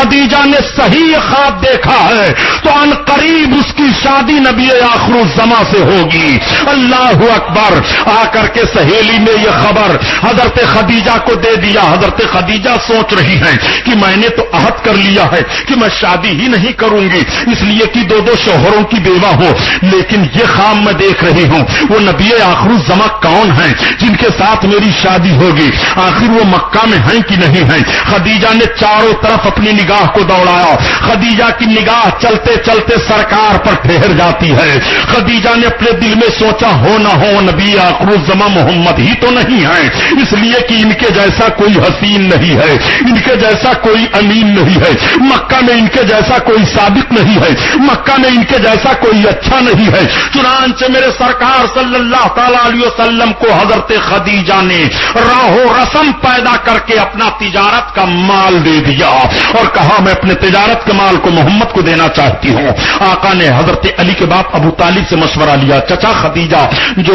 خدیجہ نے صحیح خواب دیکھا ہے تو ان قریب اس کی شادی نبی آخر الزما سے ہوگی۔ اللہ اکبر۔ آ کر کے سہیلی نے یہ خبر حضرت خدیجہ کو دے دیا۔ حضرت خدیجہ سوچ رہی ہیں کہ میں نے تو عہد کر لیا ہے کہ میں شادی ہی نہیں کروں گی، اس لیے کہ دو دو شوہروں کی بیوہ ہو۔ لیکن یہ خام میں دیکھ رہی ہوں، وہ نبی آخر الزما کون ہیں جن کے ساتھ میری شادی ہوگی؟ آخر وہ مکہ میں ہیں کہ نہیں ہیں؟ خدیجہ نے چاروں طرف اپنی نگاہ نگاہ کو دوڑایا۔ خدیجہ کی نگاہ چلتے چلتے سرکار پر ٹھہر جاتی ہے۔ خدیجہ نے اپنے دل میں سوچا، ہو نہ ہو نبی آخر الزما محمد ہی تو نہیں ہے اس لیے کہ ان کے جیسا کوئی حسین نہیں ہے، ان کے جیسا کوئی امین نہیں ہے۔ مکہ میں ان کے جیسا کوئی سابق نہیں ہے۔ مکہ میں ان کے جیسا کوئی اچھا نہیں ہے۔ چنانچہ میرے سرکار صلی اللہ تعالی علیہ وسلم کو حضرت خدیجہ نے راہو رسم پیدا کر کے اپنا تجارت کا مال دے دیا۔ اور کہا میں اپنے تجارت کے مال کو محمد کو دینا چاہتی ہوں۔ آقا نے حضرت علی کے بعد ابو طالب سے مشورہ لیا۔ چچا خدیجہ، جو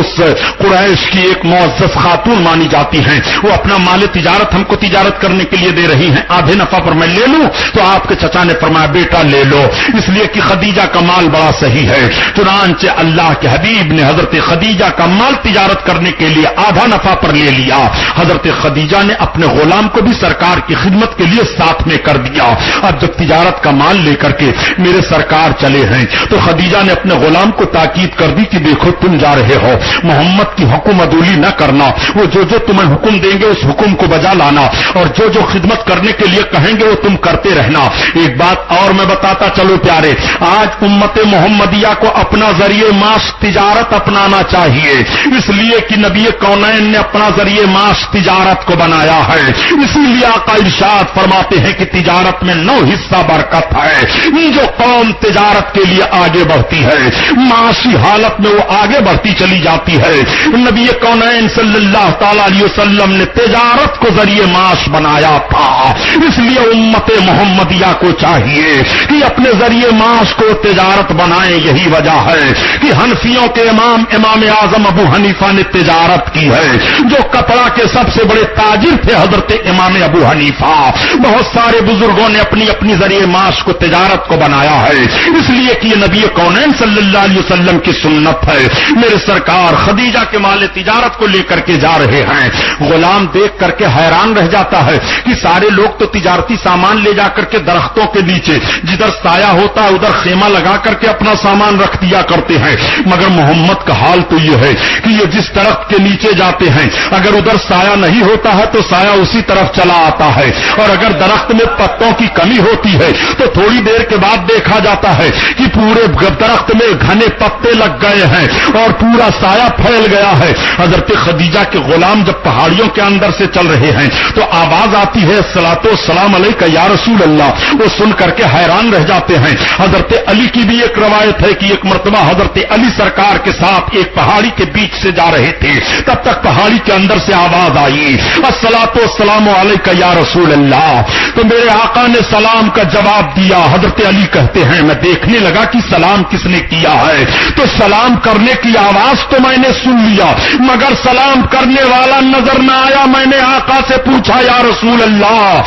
قریش کی ایک معزز خاتون مانی جاتی ہیں، وہ اپنا مال تجارت ہم کو تجارت کرنے کے لیے دے رہی ہیں۔ آدھے نفع پر میں لے لوں تو آپ کے چچا نے فرمایا، بیٹا لے لو۔ اس لیے کہ خدیجہ کا مال بڑا صحیح ہے۔ چنانچہ اللہ کے حبیب نے حضرت خدیجہ کا مال تجارت کرنے کے لیے آدھا نفع پر لے لیا۔ حضرت خدیجہ نے اپنے غلام کو بھی سرکار کی خدمت کے لیے ساتھ میں کر دیا۔ اب جب تجارت کا مال لے کر کے میرے سرکار چلے ہیں، تو خدیجہ نے اپنے غلام کو تاکید کر دی کہ دیکھو تم جا رہے ہو۔ محمد کی حکم ادولی نہ کرنا، وہ جو جو تمہیں حکم دیں گے، اس حکم کو بجا لانا۔ اور جو جو خدمت کرنے کے لیے کہیں گے، وہ تم کرتے رہنا۔ ایک بات اور میں بتاتا چلو پیارے، آج امت محمدیہ کو اپنا ذریعے معاش تجارت اپنانا چاہیے۔ اس لیے کہ نبی کونین نے اپنا ذریعے معاش تجارت کو بنایا ہے۔ اسی لیے آقا ارشاد فرماتے ہیں کہ تجارت میں نو حصہ برکت ہے۔ جو قوم تجارت کے لیے آگے بڑھتی ہے، معاشی حالت میں وہ آگے بڑھتی چلی جاتی ہے۔ نبی کونین صلی اللہ تعالی علیہ وسلم نے تجارت کو ذریعے معاش بنایا تھا۔ اس لیے امت محمدیہ کو چاہیے کہ اپنے ذریعے معاش کو تجارت بنائیں، یہی وجہ ہے کہ ہنفیوں کے امام امام اعظم ابو حنیفہ نے تجارت کی ہے۔ جو کپڑا کے سب سے بڑے تاجر تھے، حضرت امام ابو حنیفہ۔ بہت سارے بزرگوں نے اپنی اپنی ذریعے معاش کو تجارت کو بنایا ہے۔ اس لیے کہ یہ نبی کونین صلی اللہ علیہ وسلم کی سنت ہے۔ میرے سرکار خدیجہ کے مال تجارت کو لے کر کے جا رہے ہیں۔ غلام دیکھ کر کے حیران رہ جاتا ہے کہ سارے لوگ تو تجارتی سامان لے جا کر کے درختوں کے نیچے، جدھر سایہ ہوتا ہے ادھر خیمہ لگا کر کے اپنا سامان رکھ دیا کرتے ہیں۔ مگر محمد کا حال تو یہ ہے کہ یہ جس درخت کے نیچے جاتے ہیں، اگر ادھر سایہ نہیں ہوتا ہے تو سایہ اسی طرف چلا آتا ہے۔ اور اگر درخت میں پتوں کی کمی ہوتی ہے تو تھوڑی دیر کے بعد دیکھا جاتا ہے کہ پورے درخت میں گھنے پتے لگ گئے ہیں اور پورا سایہ پھیل گیا ہے۔ حضرت خدیجہ کے غلام جب پہاڑیوں کے اندر سے چل رہے ہیں تو آواز آتی ہے سلاطو سلام علیہ کا یا رسول اللہ وہ سن کر کے حیران رہ جاتے ہیں۔ حضرت علی کی بھی ایک روایت ہے کہ ایک مرتبہ حضرت علی سرکار کے ساتھ ایک پہاڑی کے بیچ سے جا رہے تھے۔ تب تک پہاڑی کے اندر سے آواز آئی سلاط سلام علیہ کا یا رسول اللہ تو میرے آقا نے سلام کا جواب دیا، حضرت علی کہتے ہیں، میں دیکھنے لگا کہ سلام کس نے کیا ہے۔ تو سلام کرنے کی آواز تو میں نے سن لیا، مگر سلام کرنے والا نظر نہ آیا، میں نے آقا سے پوچھا، یا رسول اللہ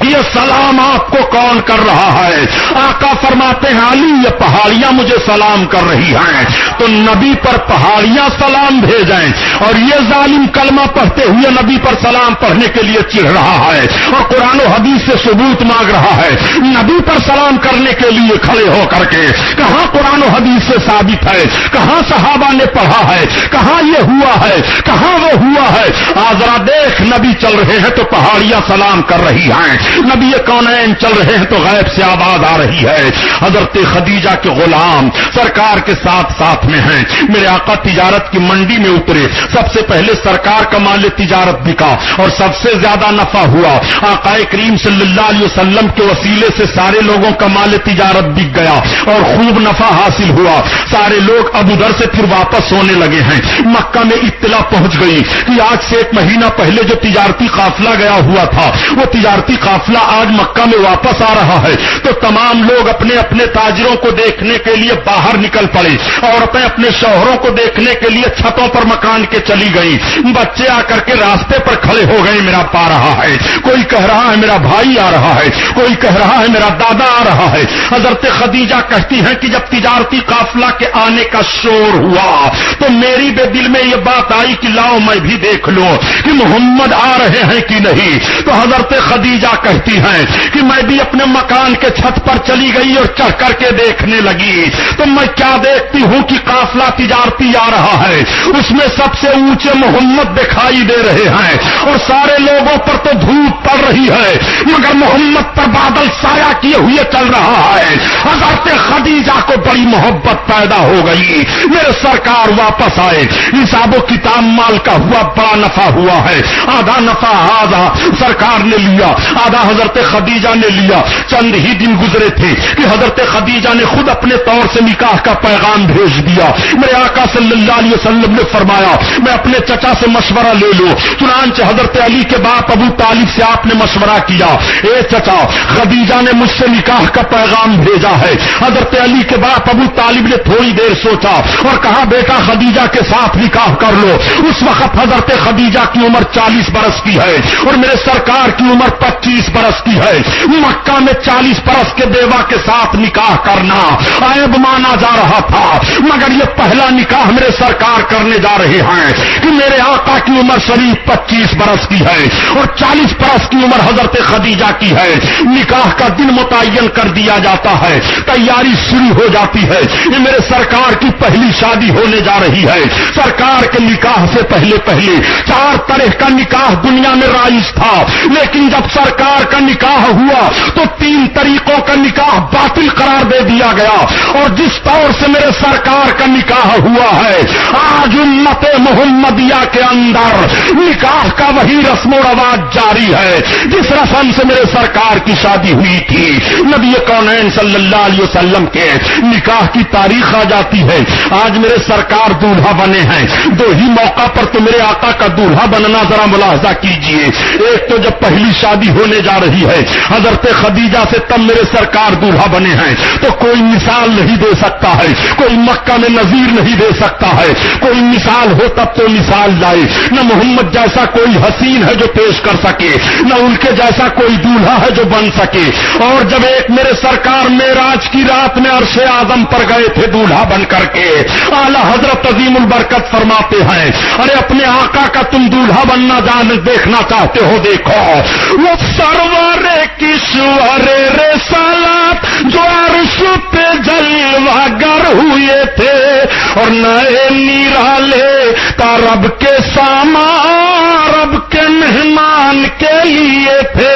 یہ سلام آپ کو کون کر رہا ہے؟ آقا فرماتے ہیں، علی، یہ پہاڑیاں مجھے سلام کر رہی ہیں۔ تو نبی پر پہاڑیاں سلام بھیجیں۔ اور یہ ظالم کلمہ پڑھتے ہوئے نبی پر سلام پڑھنے کے لیے چڑھ رہا ہے۔ اور قرآن و حدیث سے ثبوت مانگ رہا ہے۔ نبی پر سلام کرنے کے لیے کھڑے ہو کر کے کہاں قرآن و حدیث سے ثابت ہے؟ کہاں صحابہ نے پڑھا ہے؟ کہاں یہ ہوا ہے؟ کہاں وہ ہوا ہے؟ آزرا دیکھ، نبی چل رہے ہیں تو پہاڑیاں سلام کر رہی ہیں۔ نبی کونین چل رہے ہیں تو غیب سے آواز آ رہی ہے۔ حضرت خدیجہ کے غلام سرکار کے ساتھ ساتھ میں ہیں۔ میرے آقا تجارت کی منڈی میں اترے۔ سب سے پہلے سرکار کا مال تجارت بکا اور سب سے زیادہ نفع ہوا۔ آقا کریم صلی اللہ علیہ وسلم کے وسیلے سے سارے لوگوں کا مال تجارت بک گیا اور خوب نفع حاصل ہوا۔ سارے لوگ اب ادھر سے پھر واپس ہونے لگے ہیں۔ مکہ میں اطلاع پہنچ گئی کہ آج سے ایک مہینہ پہلے جو تجارتی قافلہ گیا ہوا تھا، وہ تجارتی قافلہ قافلہ آج مکہ میں واپس آ رہا ہے تو تمام لوگ اپنے اپنے تاجروں کو دیکھنے کے لیے باہر نکل پڑے عورتیں اپنے شوہروں کو دیکھنے کے لیے چھتوں پر مکان کے چلی گئی بچے آ کر کے راستے پر کھڑے ہو گئے، میرا پا رہا ہے۔ کوئی کہہ رہا ہے میرا بھائی آ رہا ہے، کوئی کہہ رہا ہے میرا دادا آ رہا ہے۔ حضرت خدیجہ کہتی ہیں کہ جب تجارتی قافلہ کے آنے کا شور ہوا تو میری بے دل میں یہ بات آئی کہ لاؤ میں بھی دیکھ لوں کہ محمد آ رہے ہیں کہ نہیں۔ تو حضرت خدیجہ کہ کہتی ہیں کہ میں بھی اپنے مکان کے چھت پر چلی گئی اور چڑھ کر کے دیکھنے لگی۔ تو میں کیا دیکھتی ہوں کہ قافلہ تجارتی آ رہا ہے؟ اس میں سب سے اونچے محمد دکھائی دے رہے ہیں اور سارے لوگوں پر تو دھوپ پڑ رہی ہے، مگر محمد پر بادل سایہ کیے ہوئے چل رہا ہے۔ حضرت خدیجہ کو بڑی محبت پیدا ہو گئی۔ میرے سرکار واپس آئے۔ حساب و کتاب مال کا ہوا بڑا نفع ہوا ہے۔ آدھا نفع آدھا سرکار نے لیا۔ آدھا حضرت خدیجہ نے لیا۔ چند ہی دن گزرے تھے کہ حضرت خدیجہ نے خود اپنے طور سے نکاح کا پیغام بھیج دیا۔ میرے آقا صلی اللہ علیہ وسلم نے فرمایا، میں اپنے چچا سے مشورہ لے لوں۔ چنانچہ حضرت علی کے باپ ابو طالب سے آپ نے مشورہ کیا۔ اے چچا، خدیجہ نے مجھ سے نکاح کا پیغام بھیجا ہے۔ حضرت علی کے باپ ابو طالب نے تھوڑی دیر سوچا اور کہا، بیٹا، خدیجہ کے ساتھ نکاح کر لو۔ اس وقت حضرت خدیجہ کی عمر چالیس برس کی ہے اور میرے سرکار کی عمر پچیس برس کی ہے۔ مکہ میں چالیس برس کے بیوہ کے ساتھ نکاح کرنا عیب مانا جا رہا تھا۔ مگر یہ پہلا نکاح میرے سرکار کرنے جا رہے ہیں کہ میرے آقا کی عمر شریف پچیس برس کی ہے اور چالیس برس کی عمر حضرت خدیجہ کی ہے۔ نکاح کا دن متعین کر دیا جاتا ہے۔ تیاری شروع ہو جاتی ہے۔ یہ میرے سرکار کی پہلی شادی ہونے جا رہی ہے۔ سرکار کے نکاح سے پہلے پہلے چار طرح کا نکاح دنیا میں رائج تھا۔ لیکن جب سرکار کا نکاح ہوا تو تین طریقوں کا نکاح باطل قرار دے دیا گیا اور جس طور سے میرے سرکار کا نکاح ہوا ہے، آج امت محمدیہ کے اندر نکاح کا وہی رسم و رواج جاری ہے، جس رسم سے میرے سرکار کی شادی ہوئی تھی۔ نبی کونین صلی اللہ علیہ وسلم کے نکاح کی تاریخ آ جاتی ہے۔ آج میرے سرکار دولہا بنے ہیں۔ دو ہی موقع پر تو میرے آقا کا دولہا بننا ذرا ملاحظہ کیجیے۔ ایک تو جب پہلی شادی ہونے جا رہی ہے۔ حضرت خدیجہ سے تب میرے سرکار دولہا بنے ہیں۔ تو کوئی مثال نہیں دے سکتا ہے۔ کوئی مکہ میں نظیر نہیں دے سکتا ہے۔ کوئی مثال ہو تب تو مثال لائے۔ نہ محمد جیسا کوئی حسین ہے جو پیش کر سکے۔ نہ ان کے جیسا کوئی دولہا ہے جو بن سکے۔ اور جب ایک میرے سرکار میراج کی رات میں عرش اعظم پر گئے تھے دولہا بن کر کے، اعلی حضرت عظیم البرکت فرماتے ہیں، ارے اپنے آقا کا تم دولہا بننا جان دیکھنا چاہتے ہو، دیکھو۔ وہ سرور کشور رسالات سالات جو عرش پہ جلوہ گر ہوئے تھے اور نئے نیرالے کا رب کے سامان، رب کے مہمان کے لیے تھے۔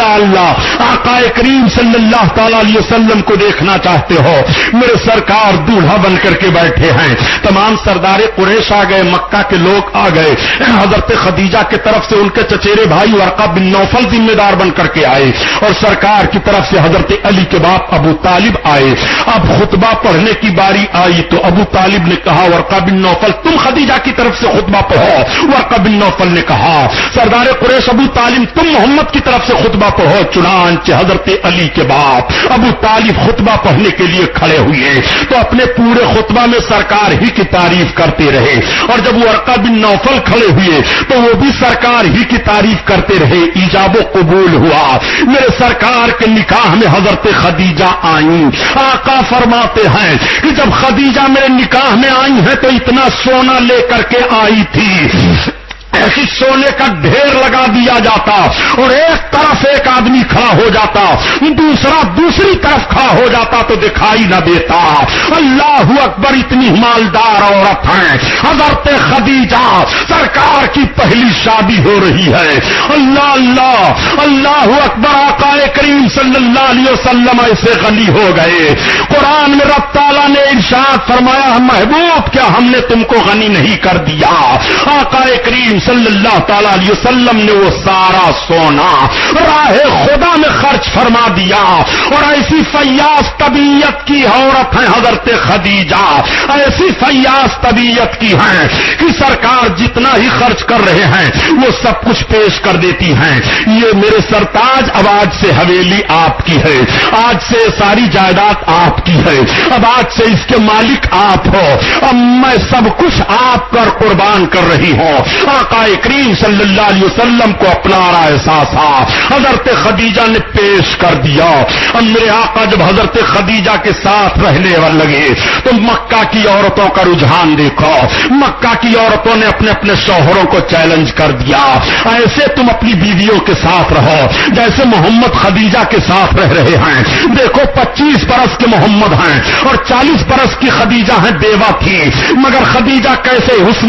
اللہ اللہ آقا کریم صلی اللہ تعالی علیہ وسلم کو دیکھنا چاہتے ہو۔ میرے سرکار دولہا بن کر کے بیٹھے ہیں۔ تمام سردار قریش آ گئے، مکہ کے لوگ آ گئے۔ حضرت خدیجہ کی طرف سے ان کے چچیرے بھائی ورقہ بن نوفل ذمہ دار بن کر کے آئے۔ اور سرکار کی طرف سے حضرت علی کے باپ ابو طالب آئے۔ اب خطبہ پڑھنے کی باری آئی تو ابو طالب نے کہا، ورقہ بن نوفل، تم خدیجہ کی طرف سے خطبہ پڑھو۔ ورقہ بن نوفل نے کہا، سردار قریش ابو طالب، تم محمد کی طرف سے خطبہ خطبہ پڑھو چنانچہ حضرت علی کے باپ۔ ابو طالب خطبہ پڑھنے کے لیے کھڑے ہوئے۔ تو اپنے پورے خطبہ میں سرکار ہی کی تعریف کرتے رہے۔ اور جب وہ ارقا بن نوفل کھڑے ہوئے، تو وہ بھی سرکار ہی کی تعریف کرتے رہے۔ ایجاب و قبول ہوا۔ میرے سرکار کے نکاح میں حضرت خدیجہ آئیں۔ آقا فرماتے ہیں کہ جب خدیجہ میرے نکاح میں آئی ہیں، تو اتنا سونا لے کر کے آئی تھی۔ ایسی سونے کا ڈھیر لگا دیا جاتا اور ایک طرف ایک آدمی کھڑا ہو جاتا دوسرا دوسری طرف کھڑا ہو جاتا تو دکھائی نہ دیتا۔ اللہ اکبر اتنی مالدار عورت ہے حضرت خدیجہ سرکار کی پہلی شادی ہو رہی ہے۔ اللہ اللہ اللہ اکبر آقا کریم صلی اللہ علیہ وسلم ایسے غنی ہو گئے۔ قرآن میں رب تعالیٰ نے ارشاد فرمایا، محبوب، کیا ہم نے تم کو غنی نہیں کر دیا؟ آقا کریم صلی اللہ تعالی علیہ وسلم نے وہ سارا سونا راہ خدا میں خرچ فرما دیا اور ایسی فیاض طبیعت کی عورت ہے حضرت خدیجہ، ایسی فیاض طبیعت کی ہیں کہ سرکار جتنا ہی خرچ کر رہے ہیں وہ سب کچھ پیش کر دیتی ہیں۔ یہ میرے سرتاج اب آج سے حویلی آپ کی ہے، آج سے ساری جائیداد آپ کی ہے۔ اب آج سے اس کے مالک آپ ہو۔ اب میں سب کچھ آپ پر قربان کر رہی ہوں۔ آقا کریم صلی اللہ علیہ وسلم کو اپنا رہا احساس حضرت خدیجہ نے پیش کر دیا۔ اب میرے آقا جب حضرت خدیجہ کے ساتھ رہنے لگے تو مکہ کی عورتوں کا رجحان دیکھو۔ مکہ کی عورتوں نے اپنے اپنے شوہروں کو چیلنج کر دیا۔ ایسے تم اپنی بیویوں کے ساتھ رہو جیسے محمد خدیجہ کے ساتھ رہ رہے ہیں۔ دیکھو پچیس برس کے محمد ہیں اور چالیس برس کی خدیجہ ہیں بیوہ تھی۔ مگر خدیجہ کیسے حسن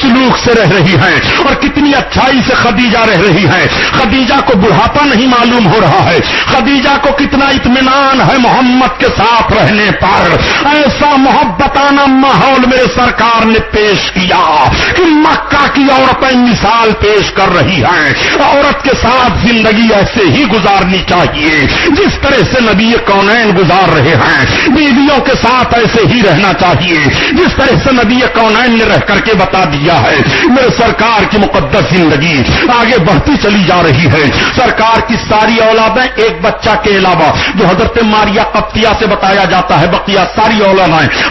سلوک سے رہ رہی ہیں؟ اور کتنی اچھائی سے خدیجہ رہ رہی ہے خدیجہ کو بڑھاپا نہیں معلوم ہو رہا ہے۔ خدیجہ کو کتنا اطمینان ہے محمد کے ساتھ رہنے پر۔ ایسا محبتانہ ماحول میرے سرکار نے پیش کیا کہ مکہ کی عورتیں مثال پیش کر رہی ہیں۔ عورت کے ساتھ زندگی ایسے ہی گزارنی چاہیے، جس طرح سے نبی کونین گزار رہے ہیں۔ بیویوں کے ساتھ ایسے ہی رہنا چاہیے، جس طرح سے نبی کونین نے رہ کر کے بتا دیا ہے۔ میرے سرکار کی مقدس زندگی آگے بڑھتی چلی جا رہی ہے۔ سرکار کی ساری اولادیں ایک بچہ کے علاوہ، جو حضرت ماریا قبطیہ سے بتایا جاتا ہے، بقیہ ساری اولادیں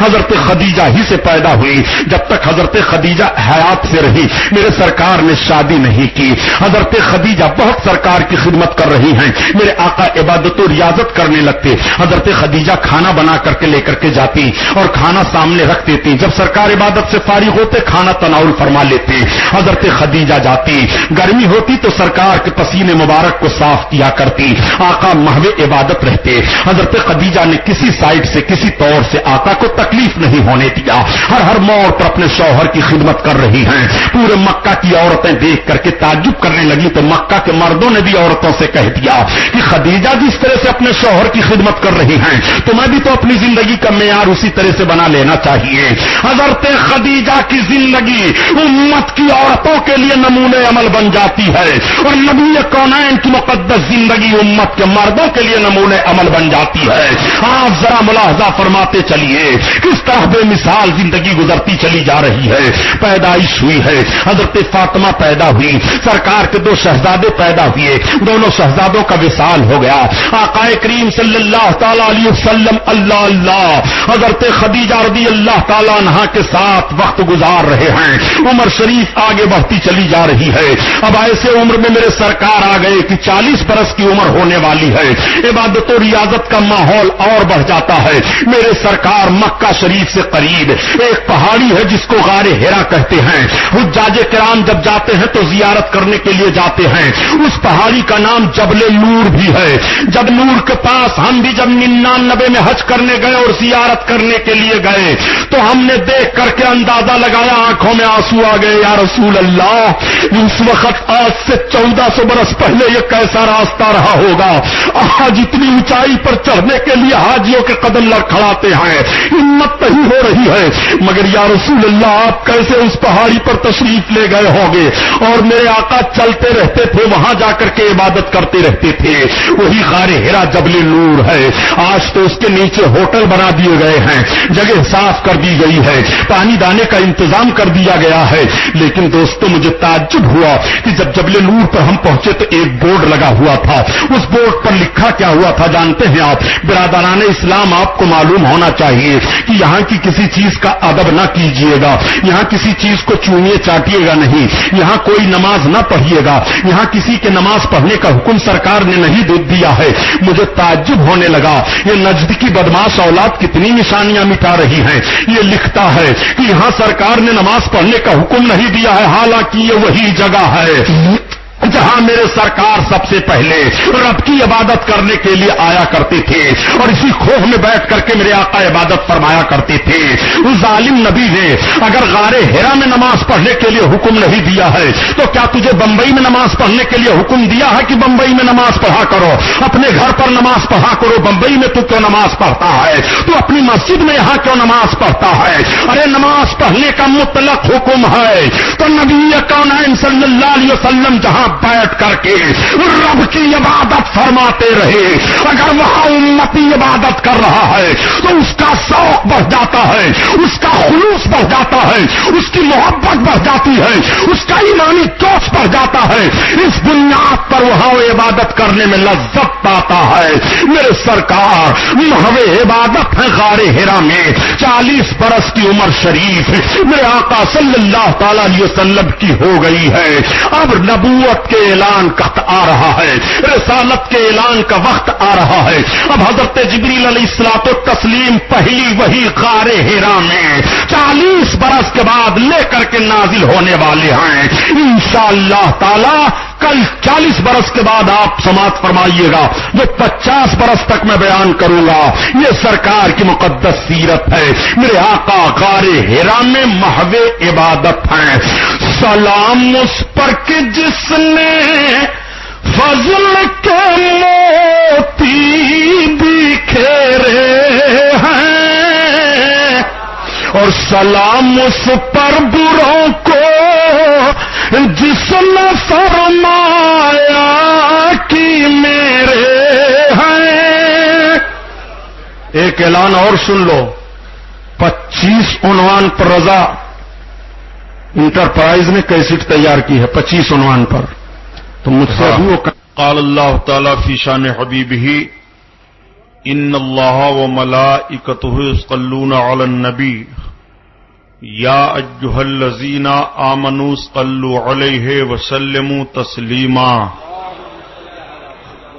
حضرت خدیجہ ہی سے پیدا ہوئی۔ جب تک حضرت خدیجہ حیات سے رہی، میرے سرکار نے شادی نہیں کی۔ حضرت خدیجہ بہت سرکار کی خدمت کر رہی ہیں۔ میرے آقا عبادت و ریاضت کرنے لگتے۔ حضرت خدیجہ کھانا بنا کر کے لے کر کے جاتی اور کھانا سامنے رکھ دیتی۔ جب سرکار عبادت سے فارغ ہوتے، کھانا تناول فرما لیتے۔ حضرت خدیجہ جاتی، گرمی ہوتی تو سرکار کے پسینے مبارک کو صاف کیا کرتی، آقا محو عبادت رہتے۔ حضرت خدیجہ نے کسی سائڈ سے، کسی طور سے آقا کو تکلیف نہیں ہونے دیا۔ ہر ہر موڑ پر اپنے شوہر کی خدمت کر رہی ہیں۔ پورے مکہ کی عورتیں دیکھ کر کے تعجب کرنے لگی تو مکہ کے مردوں نے بھی عورتوں سے کہہ دیا کہ خدیجہ جس طرح سے اپنے شوہر کی خدمت کر رہی ہیں تو میں بھی تو اپنی زندگی کا معیار اسی طرح سے بنا لینا چاہیے۔ حضرت خدیجہ کی زندگی امت کی عورتوں کے لیے نمونے عمل بن جاتی ہے اور نبی کونین کی مقدس زندگی امت کے مردوں کے لیے نمونے عمل بن جاتی ہے۔ آپ ذرا ملاحظہ فرماتے چلیے، کس طرح بے مثال زندگی گزرتی چلی جا رہی ہے؟ پیدائش ہوئی ہے، حضرت فاطمہ پیدا ہوئی، سرکار کے دو شہزادے پیدا ہوئے، دونوں شہزادوں کا وصال ہو گیا۔ آقا کریم صلی اللہ تعالی علیہ وسلم، اللہ اللہ، حضرت خدیجہ رضی اللہ تعالیٰ عنہ کے ساتھ وقت گزار رہے ہیں۔ عمر شریف آ آگے بڑھتی چلی جا رہی ہے۔ اب ایسے عمر میں میرے سرکار آ گئے کہ چالیس برس کی عمر ہونے والی ہے۔ عبادت و ریاضت کا ماحول اور بڑھ جاتا ہے۔ میرے سرکار مکہ شریف سے قریب ایک پہاڑی ہے جس کو غار ہیرا کہتے ہیں۔ حجاج کرام جب جاتے ہیں تو زیارت کرنے کے لیے جاتے ہیں۔ اس پہاڑی کا نام جبل نور بھی ہے۔ جب نور کے پاس ہم بھی جب ننانوے میں حج کرنے گئے اور زیارت کرنے کے لیے گئے تو ہم نے دیکھ کر کے اندازہ لگایا، آنکھوں میں آنسو آ گئے، یا رسول اللہ، اس وقت آج سے چودہ سو برس پہلے یہ کیسا راستہ رہا ہوگا؟ آج اتنی اونچائی پر چڑھنے کے لیے حاجیوں کے قدم لڑکھڑاتے ہیں۔ ہمت نہیں ہو رہی ہے۔ مگر یا رسول اللہ، آپ کیسے اس پہاڑی پر تشریف لے گئے ہوں گے؟ اور میرے آقا چلتے رہتے تھے، وہاں جا کر کے عبادت کرتے رہتے تھے۔ وہی غار ہرا جبل نور ہے۔ آج تو اس کے نیچے ہوٹل بنا دیے گئے ہیں۔ جگہ صاف کر دی گئی ہے۔ پانی دانے کا انتظام کر دیا گیا ہے۔ لیکن دوستوں مجھے تعجب ہوا کہ جب جبل نور پر ہم پہنچے تو ایک بورڈ لگا ہوا تھا۔ اس بورڈ پر لکھا کیا ہوا تھا، جانتے ہیں آپ، برادران اسلام، آپ کو معلوم ہونا چاہیے کہ یہاں کی کسی چیز کا ادب نہ کیجیے گا، یہاں کسی چیز کو چونیے چاٹیے گا نہیں، یہاں کوئی نماز نہ پڑھیے گا، یہاں کسی کے نماز پڑھنے کا حکم سرکار نے نہیں دودھ دیا ہے۔ مجھے تعجب ہونے لگا، یہ نزدیکی بدماش اولاد کتنی نشانیاں مٹا رہی ہیں۔ یہ لکھتا ہے کہ یہاں سرکار نے نماز پڑھنے کا حکم نہیں دیا ہے حالانکہ یہ وہی جگہ ہے۔ جہاں میرے سرکار سب سے پہلے رب کی عبادت کرنے کے لیے آیا کرتے تھے اور اسی کھوہ میں بیٹھ کر کے میرے آقا عبادت فرمایا کرتے تھے اس ظالم نبی نے اگر غار ہیرا میں نماز پڑھنے کے لیے حکم نہیں دیا ہے، تو کیا تجھے بمبئی میں نماز پڑھنے کے لیے حکم دیا ہے کہ بمبئی میں نماز پڑھا کرو؟ اپنے گھر پر نماز پڑھا کرو، بمبئی میں تو کیوں نماز پڑھتا ہے؟ تو اپنی مسجد میں یہاں کیوں نماز پڑھتا ہے؟ ارے، نماز پڑھنے کا مطلق حکم ہے۔ تو نبی کون صلی اللہ علیہ وسلم جہاں بیٹھ کر کے رب کی عبادت فرماتے رہے۔ اگر وہاں امتی عبادت کر رہا ہے تو اس کا شوق بڑھ جاتا ہے، اس کا خلوص بڑھ جاتا ہے، اس کی محبت بڑھ جاتی ہے، اس کا ایمانی چوچ بڑھ جاتا ہے۔ اس بنیاد پر وہاں وہ عبادت کرنے میں لذت پاتا ہے۔ میرے سرکار محو عبادت ہے غار ہیرا میں۔ چالیس برس کی عمر شریف میرے آقا صلی اللہ تعالی علیہ وسلم کی ہو گئی ہے۔ اب نبوت کے اعلان کا آ رہا ہے۔ رسالت کے اعلان کا وقت آ رہا ہے۔ اب حضرت جبریل علیہ السلاط و تسلیم پہلی وہی غار ہیرا میں چالیس برس کے بعد لے کر کے نازل ہونے والے ہیں۔ انشاءاللہ اللہ تعالی کل چالیس برس کے بعد آپ سماعت فرمائیے گا، جو پچاس برس تک میں بیان کروں گا۔ یہ سرکار کی مقدس سیرت ہے۔ میرے آقا غار ہیرا میں محو عبادت ہے سلام اس پر کہ جس نے فضل کے موتی بکھیرے ہیں۔ اور سلام اس پر بروں کو جس نے فرمایا کہ میرے ہیں۔ ایک اعلان اور سن لو۔ پچیس عنوان پر رضا۔ انٹرپرائز نے کیسٹ تیار کی ہے پچیس عنوان پر۔ تو مجھ سے بھی وہ قال اللہ تعالی فی شان حبیب ہی ان اللہ و ملا اکتون علی النبی۔ یا اجہ الذین آمنوا صلوا علیہ وسلموا تسلیما۔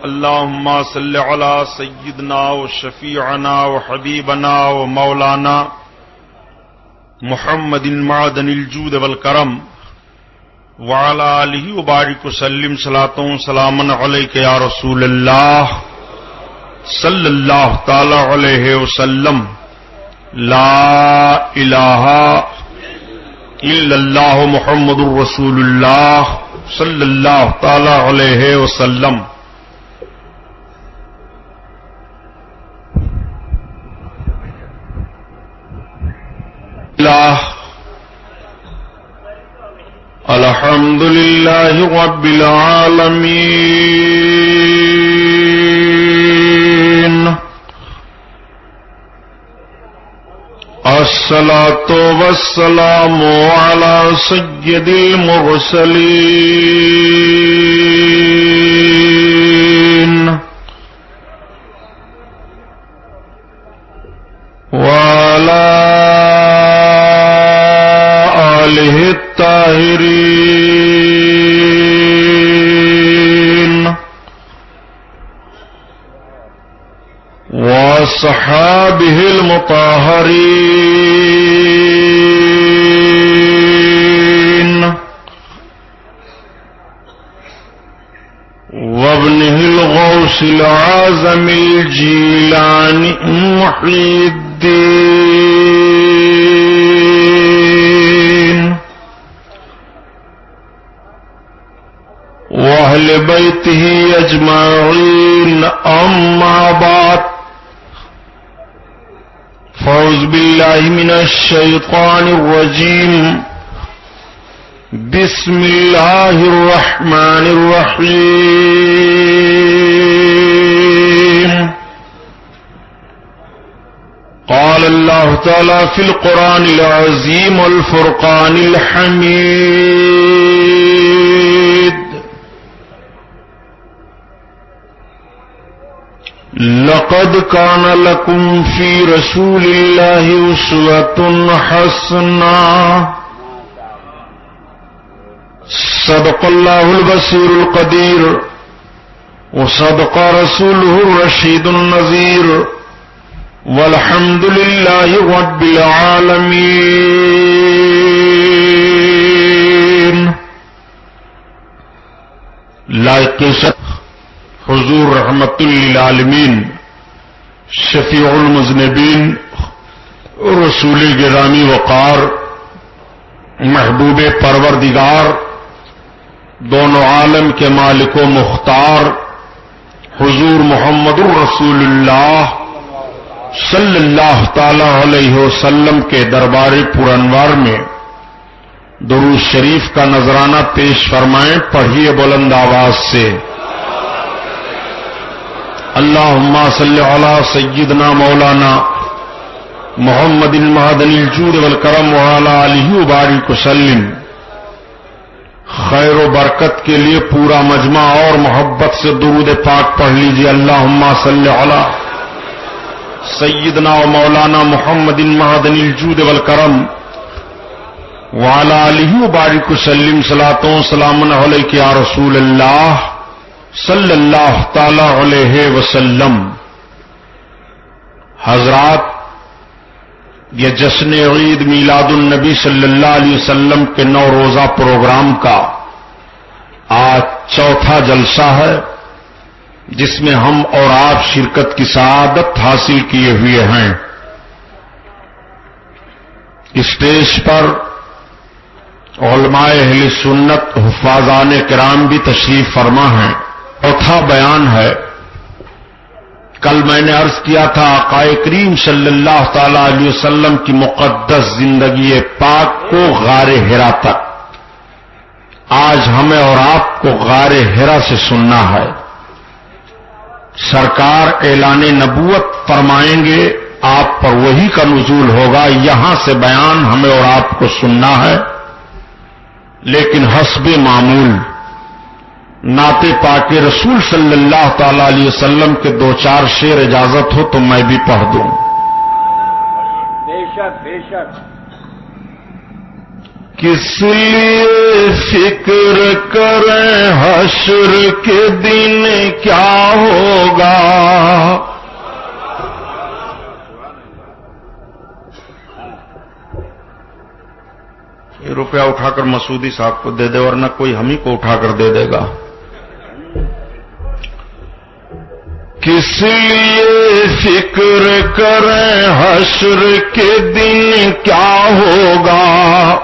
اللهم صل على سيدنا وشفيعنا وحبيبنا ومولانا محمد المعدن الجود والكرم وعلى آله وبارك وسلم صلاة سلاما عليك يا رسول الله صلى الله تعالى عليه وسلم۔ لا الہ الا اللہ محمد الرسول اللہ صلی اللہ تعالی علیہ وسلم. الحمد للہ رب العالمین الصلاة والسلام على سيد المرسلين. وصحابه المطهرين. وابنه الغوث العازم الجيلان محي الدين واهل بيته اجمعين اما بعد فوز بالله من الشيطان الرجيم بسم الله الرحمن الرحيم قال الله تعالى في القرآن العظيم والفرقان الحميد لقد كان لكم في رسول الله أسوة حسنة. صدق الله البصير القدير. وصدق رسوله الرشيد النذير. والحمد لله رب العالمين. لائق حضور رحمت للعالمین، شفیع المذنبین، رسول گرامی وقار، محبوب پروردگار، دونوں عالم کے مالک و مختار، حضور محمد الرسول اللہ صلی اللہ تعالی علیہ وسلم کے دربار پورنوار میں درود شریف کا نذرانہ پیش فرمائیں، پڑھیے بلند آواز سے۔ اللہ صلی علی سیدنا مولانا محمد المحدن الجود والکرم وعلا علیہ بارک وسلم. خیر و برکت کے لیے پورا مجمع اور محبت سے درود پاک پڑھ لیجیے اللہ صلی علی سیدنا و مولانا محمد المحدن الجود والکرم والا علیہ بارک وسلم. سلاتوں سلام علیہ کیا رسول اللہ. صلی اللہ تعالی علیہ وسلم، حضرات یہ جشن عید میلاد النبی صلی اللہ علیہ وسلم کے نو روزہ پروگرام کا آج چوتھا جلسہ ہے، جس میں ہم اور آپ شرکت کی سعادت حاصل کیے ہوئے ہیں۔ اسٹیج پر علماء اہل سنت، حفاظان کرام بھی تشریف فرما ہے چوتھا بیان ہے۔ کل میں نے عرض کیا تھا، آقائے کریم صلی اللہ تعالی علیہ وسلم کی مقدس زندگی پاک کو غار ہرا تک۔ آج ہمیں اور آپ کو غار ہرا سے سننا ہے۔ سرکار اعلان نبوت فرمائیں گے، آپ پر وہی کا نزول ہوگا۔ یہاں سے بیان ہمیں اور آپ کو سننا ہے، لیکن حسب معمول۔ نعت پاک رسول صلی اللہ تعالی علیہ وسلم کے دو چار شیر اجازت ہو تو میں بھی پڑھ دوں۔ بے شک بے شک۔ کس لیے فکر کریں حشر کے دن کیا ہوگا؟ یہ روپیہ اٹھا کر مسودی صاحب کو دے دے ورنہ کوئی ہم ہی کو اٹھا کر دے دے گا۔ کس لیے فکر کریں حشر کے دن کیا ہوگا؟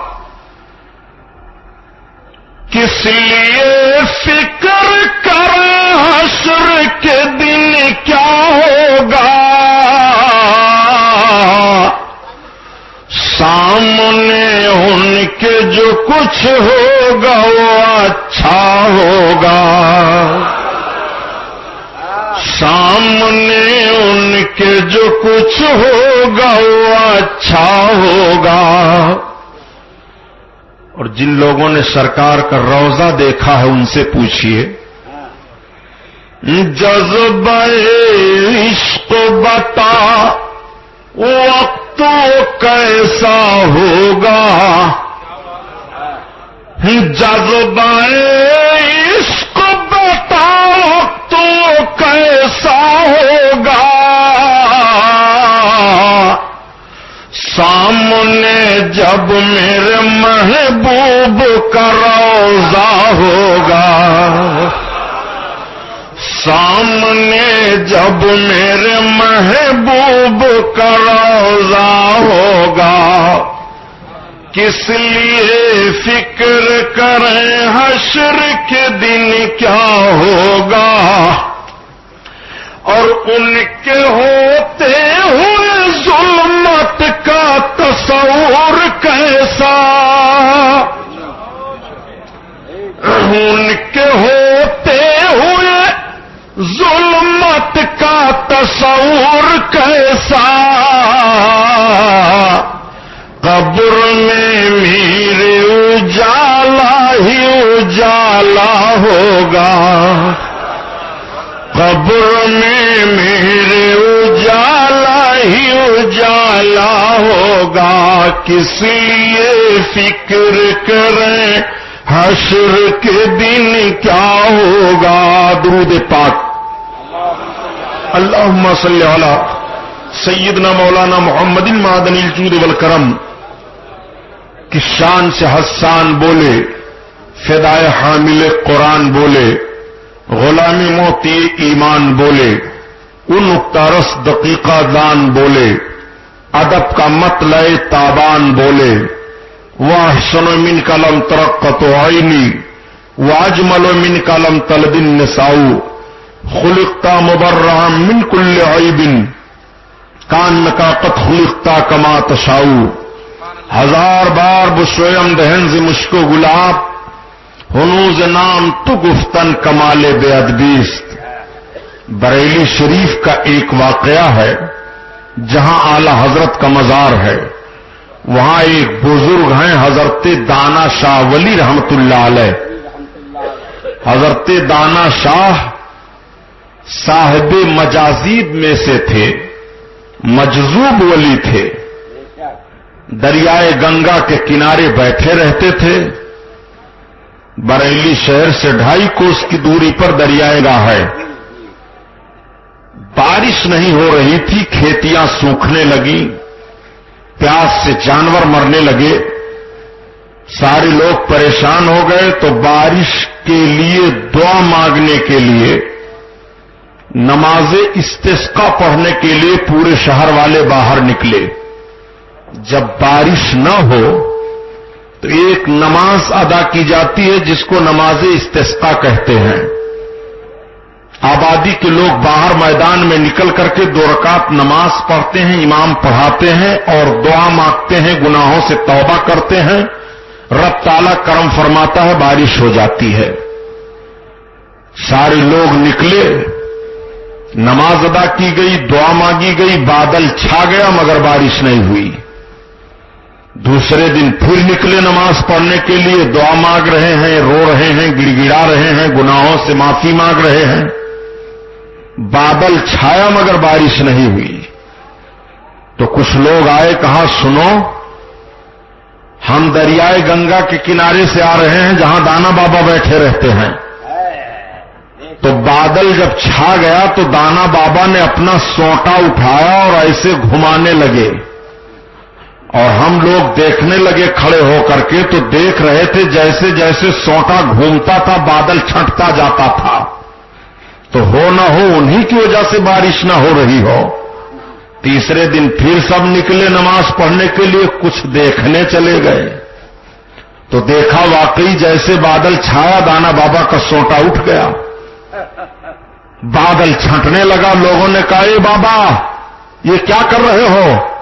کس لیے فکر کریں حشر کے دن کیا ہوگا؟ سامنے ان کے جو کچھ ہوگا وہ اچھا ہوگا۔ سامنے ان کے جو کچھ ہوگا وہ اچھا ہوگا۔ اور جن لوگوں نے سرکار کا روزہ دیکھا ہے ان سے پوچھیے جذبہ عشق بتا وقت تو کیسا ہوگا؟ جذبہ عشق کیسا ہوگا۔ سامنے جب میرے محبوب کا روزہ ہوگا۔ سامنے جب میرے محبوب کا روزہ ہوگا۔ کس لیے فکر کریں حشر کے دن کیا ہوگا؟ اور ان کے ہوتے ہوئے ظلمت کا تصور کیسا؟ ان کے ہوتے ہوئے ظلمت کا تصور کیسا؟ قبر میں میرے اجالا ہی اجالا ہوگا۔ قبر میں میرے اجالا ہی اجالا ہوگا، کس لیے فکر کریں؟ حشر کے دن کیا ہوگا؟ درود پاک۔ اللہ صلی علی سیدنا مولانا محمد المادن الجود والکرم کی شان سے حسان بولے، فدائے حامل قرآن بولے غلامی موتی ایمان بولے ان اکتارس دقیقہ دان بولے، ادب کا مت لیے تابان بولے، واہ سنو من کلم ترقت عینی واجمل من کلم تلبن نساؤ خلقتا مبرام من کل عیب، کان کا قد خلقتا کما تشاؤ ہزار بار بشویم دہن سے مشکو گلاب ہنوز نام تو گفتن کمال بے ادبیست بریلی شریف کا ایک واقعہ ہے، جہاں اعلی حضرت کا مزار ہے۔ وہاں ایک بزرگ ہیں، حضرت دانا شاہ ولی رحمت اللہ علیہ۔ حضرت دانا شاہ صاحب مجازیب میں سے تھے، مجذوب ولی تھے۔ دریائے گنگا کے کنارے بیٹھے رہتے تھے۔ بریلی شہر سے ڈھائی کوس کی دوری پر دریائے گاہ ہے۔ بارش نہیں ہو رہی تھی، کھیتیاں سوکھنے لگی، پیاس سے جانور مرنے لگے۔ سارے لوگ پریشان ہو گئے تو بارش کے لیے دعا مانگنے کے لیے، نماز استسقا پڑھنے کے لیے پورے شہر والے باہر نکلے۔ جب بارش نہ ہو تو ایک نماز ادا کی جاتی ہے جس کو نماز استسقا کہتے ہیں۔ آبادی کے لوگ باہر میدان میں نکل کر کے دو رکعت نماز پڑھتے ہیں، امام پڑھاتے ہیں اور دعا مانگتے ہیں، گناہوں سے توبہ کرتے ہیں۔ رب تالا کرم فرماتا ہے، بارش ہو جاتی ہے۔ سارے لوگ نکلے، نماز ادا کی گئی، دعا مانگی گئی، بادل چھا گیا مگر بارش نہیں ہوئی۔ دوسرے دن پھر نکلے نماز پڑھنے کے لیے، دعا مانگ رہے ہیں، رو رہے ہیں گڑ گڑا رہے ہیں، گناہوں سے معافی مانگ رہے ہیں۔ بادل چھایا مگر بارش نہیں ہوئی۔ تو کچھ لوگ آئے، کہا، سنو، ہم دریائے گنگا کے کنارے سے آ رہے ہیں، جہاں دانا بابا بیٹھے رہتے ہیں۔ تو بادل جب چھا گیا، تو دانا بابا نے اپنا سوٹا اٹھایا اور ایسے گھمانے لگے۔ اور ہم لوگ دیکھنے لگے کھڑے ہو کر کے تو دیکھ رہے تھے جیسے جیسے سوٹا گھومتا تھا، بادل چھٹتا جاتا تھا۔ تو ہو نہ ہو، انہی کی وجہ سے بارش نہ ہو رہی ہو۔ تیسرے دن پھر سب نکلے نماز پڑھنے کے لیے، کچھ دیکھنے چلے گئے۔ تو دیکھا واقعی جیسے بادل چھایا دانا بابا کا سوٹا اٹھ گیا۔ بادل چھنٹنے لگا، لوگوں نے کہا، اے بابا، یہ کیا کر رہے ہو؟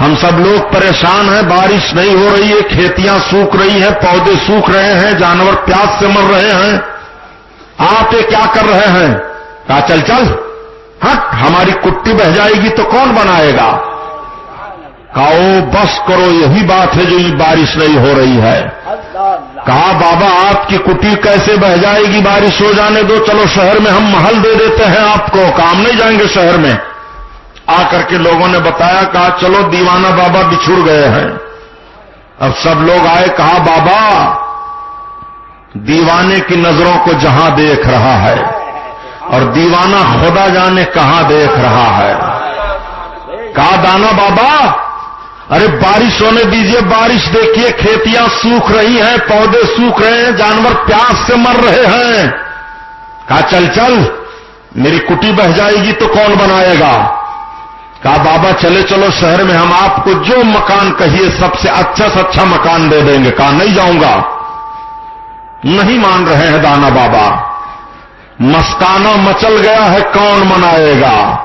ہم سب لوگ پریشان ہیں، بارش نہیں ہو رہی ہے، کھیتیاں سوکھ رہی ہیں، پودے سوکھ رہے ہیں، جانور پیاس سے مر رہے ہیں۔ آپ یہ کیا کر رہے ہیں؟ کہا، چل چل۔ ہٹ، ہماری کٹی بہ جائے گی تو کون بنائے گا؟ کہو بس کرو، یہی بات ہے جو یہ بارش نہیں ہو رہی ہے۔ کہا، بابا، آپ کی کٹی کیسے بہ جائے گی؟ بارش ہو جانے دو، چلو، شہر میں ہم محل دے دیتے ہیں آپ کو۔ کام نہیں جائیں گے شہر میں۔ آ کر کے لوگوں نے بتایا، کہا، چلو دیوانہ بابا بچھڑ گئے ہیں۔ اب سب لوگ آئے، کہا، بابا، دیوانے کی نظروں کو جہاں دیکھ رہا ہے اور دیوانہ خدا جانے کہاں دیکھ رہا ہے۔ کہا، دانا بابا، ارے بارش ہونے دیجیے، بارش دیکھیے کھیتیاں سوکھ رہی ہیں، پودے سوکھ رہے ہیں، جانور پیاس سے مر رہے ہیں۔ کہا، چل چل، میری کٹی بہ جائے گی تو کون بنائے گا؟ کہا، بابا، چلے چلو شہر میں، ہم آپ کو جو مکان کہیے، سب سے اچھا سے اچھا مکان دے دیں گے. کہا، نہیں جاؤں گا. نہیں مان رہے ہیں دانا بابا. مستانہ مچل گیا ہے، کون منائے گا؟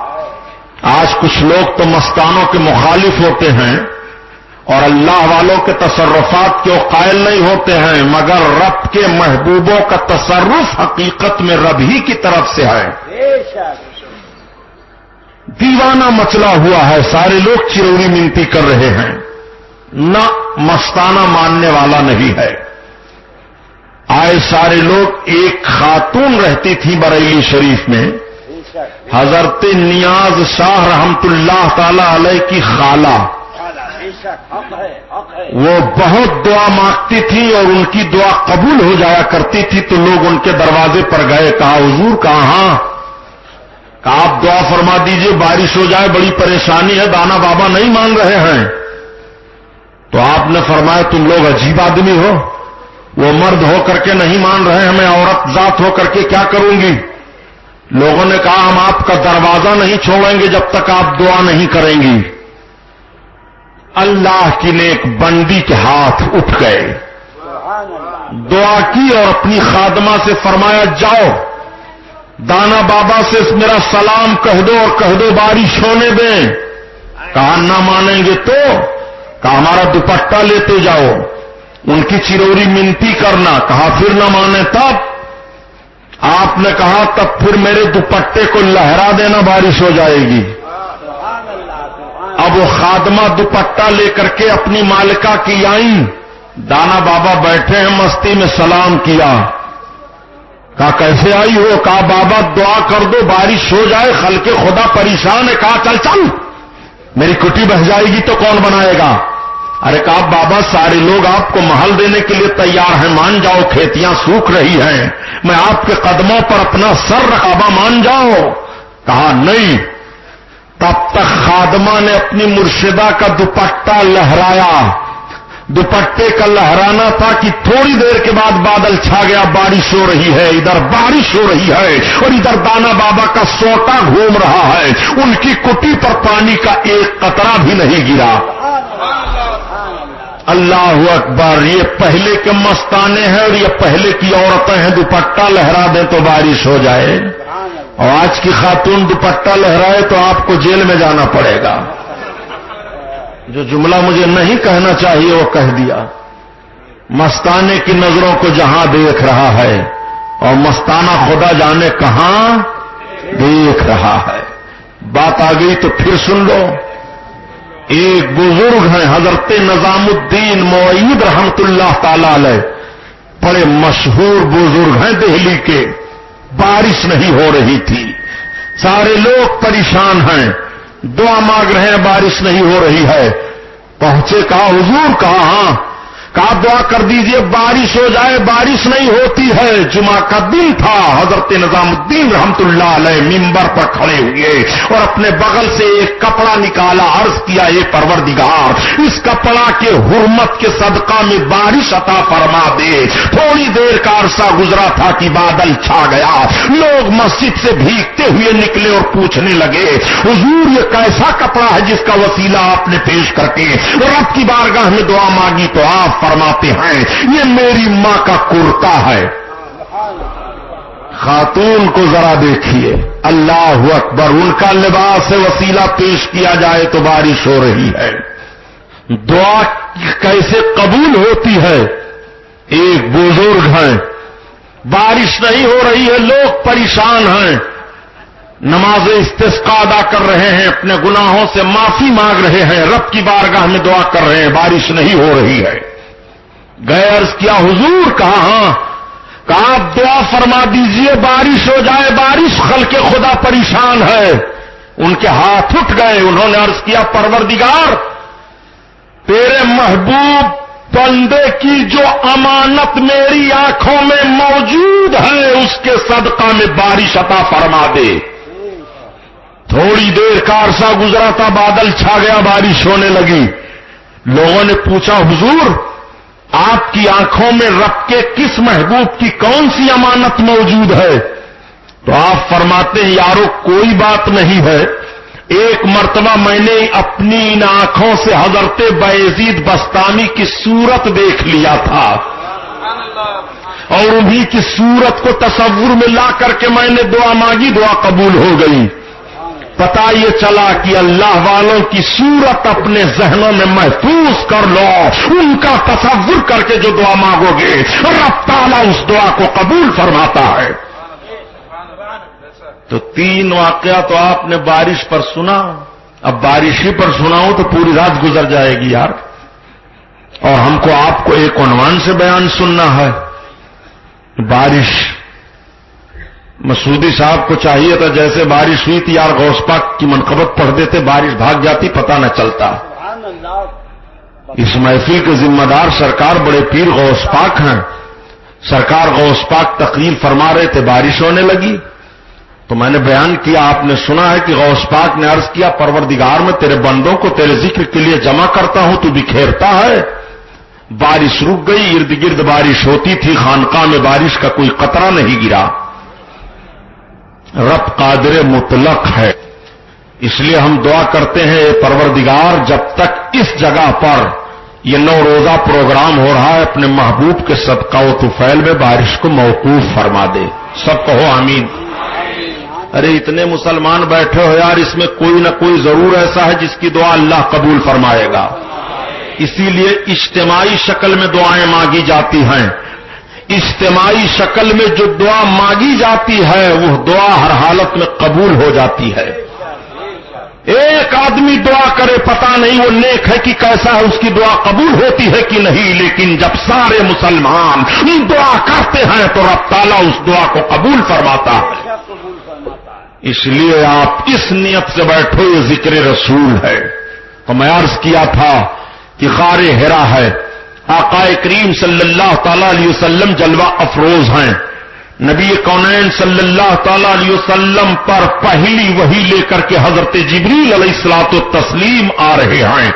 آج کچھ لوگ تو مستانوں کے مخالف ہوتے ہیں اور اللہ والوں کے تصرفات کے قائل نہیں ہوتے ہیں، مگر رب کے محبوبوں کا تصرف حقیقت میں رب ہی کی طرف سے ہے۔ دیوانہ مچلا ہوا ہے، سارے لوگ چروڑی منتی کر رہے ہیں۔ نہ مستانہ ماننے والا نہیں ہے۔ آئے سارے لوگ ایک خاتون رہتی تھی بریلی شریف میں۔ حضرت نیاز شاہ رحمت اللہ تعالی علیہ کی خالہ۔ وہ بہت دعا مانگتی تھی اور ان کی دعا قبول ہو جایا کرتی تھی تو لوگ ان کے دروازے پر گئے، کہا، حضور کہاں؟ کہا، آپ دعا فرما دیجیے، بارش ہو جائے، بڑی پریشانی ہے، دانا بابا نہیں مان رہے ہیں۔ تو آپ نے فرمایا، تم لوگ عجیب آدمی ہو۔ وہ مرد ہو کر کے نہیں مان رہے ہیں، میں عورت ذات ہو کر کے کیا کروں گی؟ لوگوں نے کہا، ہم آپ کا دروازہ نہیں چھوڑیں گے جب تک آپ دعا نہیں کریں گی۔ اللہ کی نیک بندی کے ہاتھ اٹھ گئے۔ دعا کی اور اپنی خادمہ سے فرمایا، جاؤ۔ دانا بابا سے میرا سلام کہہ دو اور کہہ دو بارش ہونے دیں کہا نہ مانیں گے تو۔ کہا ہمارا دوپٹہ لیتے جاؤ۔ ان کی چروری منتی کرنا۔ کہا پھر نہ مانے تب۔ آپ نے کہا تب پھر میرے دوپٹے کو لہرا دینا بارش ہو جائے گی۔ اب وہ خادمہ دوپٹہ لے کر کے اپنی مالکہ کی آئی دانا بابا بیٹھے ہیں، مستی میں سلام کیا۔ کہا، کیسے آئی ہو؟ کہا، بابا دعا کر دو، بارش ہو جائے خل خدا پریشان ہے۔ کہا، چل چل، میری کٹی بہ جائے گی تو کون بنائے گا؟ ارے کہا، بابا، سارے لوگ آپ کو محل دینے کے لیے تیار ہیں، مان جاؤ، کھیتیاں سوکھ رہی ہیں۔ میں آپ کے قدموں پر اپنا سر رکابا مان جاؤ۔ کہا، نہیں۔ تب تک خادمہ نے اپنی مرشدہ کا دوپٹہ لہرایا۔ دوپٹے کا لہرانا تھا کہ تھوڑی دیر کے بعد بادل چھا گیا، بارش ہو رہی ہے، ادھر بارش ہو رہی ہے اور ادھر دانا بابا کا سوٹا گھوم رہا ہے۔ ان کی کٹی پر پانی کا ایک قطرہ بھی نہیں گرا۔ اللہ اکبر، یہ پہلے کے مستانے ہیں اور یہ پہلے کی عورتیں ہیں۔ دوپٹہ لہرا دیں تو بارش ہو جائے۔ اور آج کی خاتون دوپٹہ لہرائے تو آپ کو جیل میں جانا پڑے گا۔ جو جملہ مجھے نہیں کہنا چاہیے وہ کہہ دیا۔ مستانے کی نظروں کو جہاں دیکھ رہا ہے اور مستانہ خدا جانے کہاں دیکھ رہا ہے۔ بات آ گئی تو پھر سن لو۔ ایک بزرگ ہیں، حضرت نظام الدین معید رحمت اللہ تعالی علیہ۔ بڑے مشہور بزرگ ہیں دہلی کے۔ بارش نہیں ہو رہی تھی۔ سارے لوگ پریشان ہیں۔ دعا مانگ رہے ہیں بارش نہیں ہو رہی ہے۔ پہنچے کہاں؟ حضور کہاں؟ ہاں۔ کہا دعا کر دیجیے، بارش ہو جائے، بارش نہیں ہوتی ہے۔ جمعہ کا دن تھا، حضرت نظام الدین رحمت اللہ علیہ ممبر پر کھڑے ہوئے اور اپنے بغل سے ایک کپڑا نکالا، عرض کیا یہ پروردگار، اس کپڑا کے حرمت کے صدقہ میں بارش عطا فرما دے۔ تھوڑی دیر کا عرصہ گزرا تھا کہ بادل چھا گیا۔ لوگ مسجد سے بھیگتے ہوئے نکلے اور پوچھنے لگے، حضور، یہ کیسا کپڑا ہے جس کا وسیلہ آپ نے پیش کر کے رب کی بارگاہ میں دعا مانگی؟ تو آپ فرماتے ہیں، یہ میری ماں کا کرتا ہے۔ خاتون کو ذرا دیکھیے۔ اللہ اکبر، ان کا لباس وسیلہ پیش کیا جائے تو بارش ہو رہی ہے۔ دعا کیسے قبول ہوتی ہے؟ ایک بزرگ ہیں۔ بارش نہیں ہو رہی ہے، لوگ پریشان ہیں۔ نماز استسقا ادا کر رہے ہیں، اپنے گناہوں سے معافی مانگ رہے ہیں۔ رب کی بارگاہ میں دعا کر رہے ہیں، بارش نہیں ہو رہی ہے۔ گئے عرض کیا، حضور کہا ہاں کہا آپ دعا فرما دیجیے، بارش ہو جائے، بارش خل کے خدا پریشان ہے۔ ان کے ہاتھ اٹھ گئے، انہوں نے عرض کیا، پروردگار، تیرے محبوب بندے کی جو امانت میری آنکھوں میں موجود ہے، اس کے صدقہ میں بارش عطا فرما دے۔ تھوڑی دیر کا عرصہ گزرا تھا، بادل چھا گیا، بارش ہونے لگی۔ لوگوں نے پوچھا، حضور آپ کی آنکھوں میں رب کے کس محبوب کی کون سی امانت موجود ہے؟ تو آپ فرماتے ہیں، یارو، کوئی بات نہیں ہے۔ ایک مرتبہ میں نے اپنی ان آنکھوں سے حضرت بیزید بستانی کی صورت دیکھ لیا تھا۔ اور انہی کی صورت کو تصور میں لا کر کے میں نے دعا مانگی، دعا قبول ہو گئی۔ پتا یہ چلا کہ اللہ والوں کی صورت اپنے ذہنوں میں محفوظ کر لو، ان کا تصور کر کے جو دعا مانگو گے، رب تعالیٰ اس دعا کو قبول فرماتا ہے۔ تو تین واقعہ تو آپ نے بارش پر سنا، اب بارش ہی پر سناؤں تو پوری رات گزر جائے گی یار۔ اور ہم کو آپ کو ایک عنوان سے بیان سننا ہے۔ بارش مسودی صاحب کو چاہیے تھا جیسے بارش ہوئی تھی یار غوث پاک کی منقبت پڑھ دیتے، بارش بھاگ جاتی، پتہ نہ چلتا۔ اس محفل کے ذمہ دار سرکار بڑے پیر غوث پاک ہیں۔ سرکار غوث پاک تقریر فرما رہے تھے، بارش ہونے لگی۔ تو میں نے بیان کیا، آپ نے سنا ہے کہ غوث پاک نے عرض کیا، پروردگار میں تیرے بندوں کو تیرے ذکر کے لیے جمع کرتا ہوں، تو بکھیرتا ہے۔ بارش رک گئی، ارد گرد بارش ہوتی تھی، خانقاہ میں بارش کا کوئی قطرہ نہیں گرا۔ رب قادر مطلق ہے۔ اس لیے ہم دعا کرتے ہیں پروردگار، جب تک اس جگہ پر یہ نو روزہ پروگرام ہو رہا ہے، اپنے محبوب کے صدقہ و توفیل میں بارش کو موقوف فرما دے۔ سب کہو آمین۔ ارے، اتنے مسلمان بیٹھے ہو یار، اس میں کوئی نہ کوئی ضرور ایسا ہے جس کی دعا اللہ قبول فرمائے گا۔ اسی لیے اجتماعی شکل میں دعائیں مانگی جاتی ہیں۔ اجتماعی شکل میں جو دعا مانگی جاتی ہے، وہ دعا ہر حالت میں قبول ہو جاتی ہے۔ ایک آدمی دعا کرے پتا نہیں وہ نیک ہے کہ کیسا ہے، اس کی دعا قبول ہوتی ہے کہ نہیں، لیکن جب سارے مسلمان دعا کرتے ہیں تو رب تعالیٰ اس دعا کو قبول فرماتا ہے۔ اس لیے آپ اس نیت سے بیٹھو، یہ ذکر رسول ہے۔ تو میں عرض کیا تھا کہ غار ہرا ہے۔ آقا کریم صلی اللہ تعالی علیہ وسلم جلوہ افروز ہیں۔ نبی کونین صلی اللہ تعالی علیہ وسلم پر پہلی وہی لے کر کے حضرت جبریل علیہ السلاط و تسلیم آ رہے ہیں۔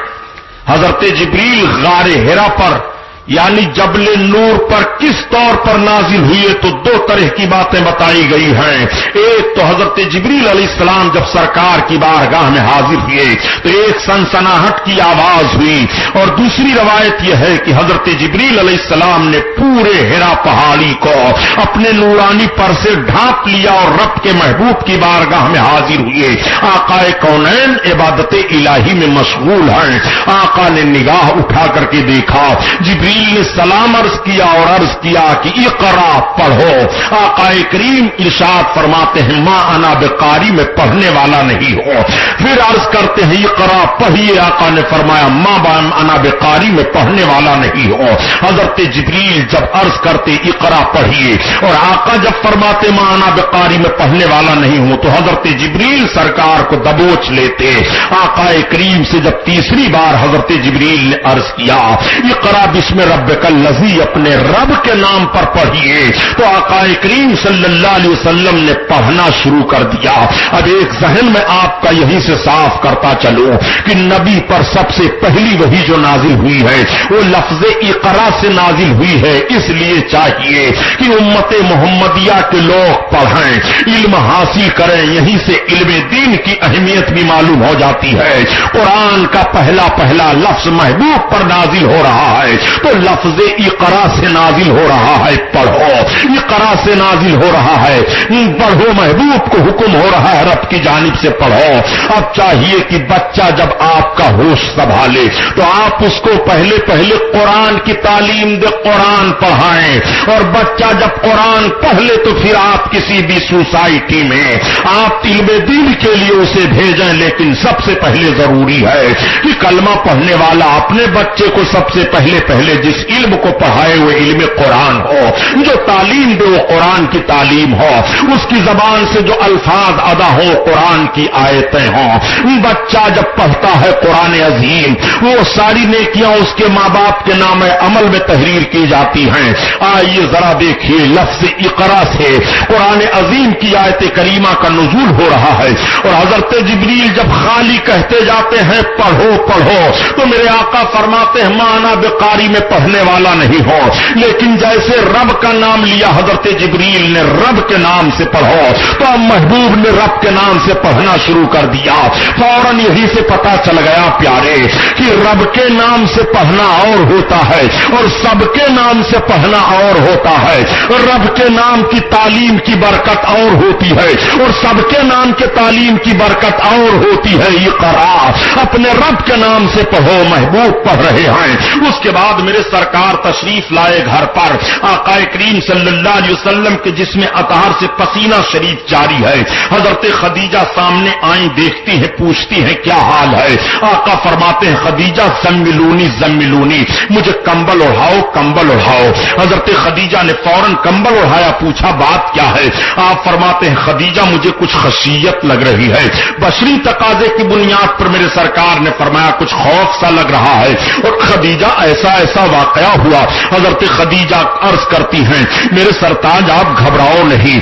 حضرت جبریل غار ہرا پر یعنی جبل نور پر کس طور پر نازل ہوئے تو دو طرح کی باتیں بتائی گئی ہیں۔ ایک تو حضرت جبریل علیہ السلام جب سرکار کی بارگاہ میں حاضر ہوئے تو ایک سنسناہٹ کی آواز ہوئی۔ اور دوسری روایت یہ ہے کہ حضرت جبریل علیہ السلام نے پورے ہرا پہاڑی کو اپنے نورانی پر سے ڈھانپ لیا اور رب کے محبوب کی بارگاہ میں حاضر ہوئے۔ آقا کونین عبادت الہی میں مشغول ہیں۔ آقا نے نگاہ اٹھا کر کے دیکھا۔ جبریل نے سلام عرض کیا اور عرض کیا کہ اقرا، پڑھو۔ آقا کریم ارشاد فرماتے ہیں، ماں انا بکاری میں پڑھنے والا نہیں ہو۔ پھر عرض کرتے ہیں، اقرا، پڑھیے۔ آقا نے فرمایا، ماں بام انا بکاری میں پڑھنے والا نہیں ہو۔ حضرت جبریل جب عرض کرتے، اقرا، پڑھیے۔ اور آقا جب فرماتے، ماں انا بکاری میں پڑھنے والا نہیں ہوں، تو حضرت جبریل سرکار کو دبوچ لیتے۔ آقا کریم سے جب تیسری بار حضرت جبریل نے عرض کیا، اقرا، بسم رب لذی اپنے رب کے نام پر پڑھیے۔ تو آقا کریم صلی اللہ علیہ وسلم نے پڑھنا شروع کر دیا۔ اب ایک ذہن میں آپ کا یہی سے صاف کرتا چلوں کہ نبی پر سب سے پہلی وہی جو نازل ہوئی ہے، وہ لفظ اقرا سے نازل ہوئی ہے۔ اس لیے چاہیے کہ امت محمدیہ کے لوگ پڑھیں، علم حاصل کریں۔ یہیں سے علم دین کی اہمیت بھی معلوم ہو جاتی ہے۔ قرآن کا پہلا پہلا لفظ محبوب پر نازل ہو رہا ہے۔ تو لفظ اقرا سے نازل ہو رہا ہے، پڑھو۔ اقرا سے نازل ہو رہا ہے۔ پڑھو، محبوب کو حکم ہو رہا ہے، رب کی جانب سے پڑھو۔ اب چاہیے کہ بچہ جب آپ کا ہوش سنبھالے، تو آپ اس کو پہلے پہلے قرآن کی تعلیم دے، قرآن پڑھائیں۔ اور بچہ جب قرآن پڑھ لے تو پھر آپ کسی بھی سوسائٹی میں آپ علم دل کے لیے اسے بھیجیں۔ لیکن سب سے پہلے ضروری ہے کہ کلمہ پڑھنے والا اپنے بچے کو سب سے پہلے پہلے جس علم کو پڑھائے وہ علم قرآن ہو، جو تعلیم دے وہ قرآن کی تعلیم ہو، اس کی زبان سے جو الفاظ ادا ہو قرآن کی آیتیں ہوں۔ بچہ جب پڑھتا ہے قرآن عظیم، وہ ساری نیکیاں اس کے ماں باپ کے نام عمل میں تحریر کی جاتی ہیں۔ آئیے ذرا دیکھیے لفظ اقرا سے۔ قرآن عظیم کی آیت کریمہ کا نزول ہو رہا ہے۔ اور حضرت جبریل جب خالی کہتے جاتے ہیں، پڑھو پڑھو۔ تو میرے آقا فرماتے ہیں، مانا بقاری میں پڑھنے والا نہیں ہو۔ لیکن جیسے رب کا نام لیا حضرت جبریل نے رب کے نام سے پڑھو، تو اب محبوب نے رب کے نام سے پڑھنا شروع کر دیا۔ فوراً یہی سے پتا چل گیا پیارے کہ رب کے نام سے پڑھنا اور ہوتا ہے اور سب کے نام سے پڑھنا اور ہوتا ہے۔ رب کے نام کی تعلیم کی برکت اور ہوتی ہے اور سب کے نام کے تعلیم کی برکت اور ہوتی ہے۔ یہ کرا اپنے رب کے نام سے پڑھو، محبوب پڑھ رہے ہیں۔ اس کے بعد میرے سرکار تشریف لائے گھر پر آقا کریم صلی اللہ علیہ وسلم کے جس میں اطہار سے پسینہ شریف جاری ہے۔ حضرت خدیجہ سامنے آئیں، دیکھتی ہیں، پوچھتی ہیں، کیا حال ہے؟ آقا فرماتے ہیں، خدیجہ زملونی زملونی، مجھے کمبل اڑاؤ کمبل اڑاؤ۔ حضرت خدیجہ نے فوراً کمبل اڑایا، پوچھا، بات کیا ہے؟ آپ فرماتے ہیں، خدیجہ، مجھے کچھ خشیت لگ رہی ہے۔ بشری تقاضے کی بنیاد پر میرے سرکار نے فرمایا، کچھ خوف سا لگ رہا ہے۔ اور خدیجہ، ایسا ایسا واقعہ ہوا۔ حضرت خدیجہ عرض کرتی ہیں، میرے سرتاج، آپ گھبراؤ نہیں۔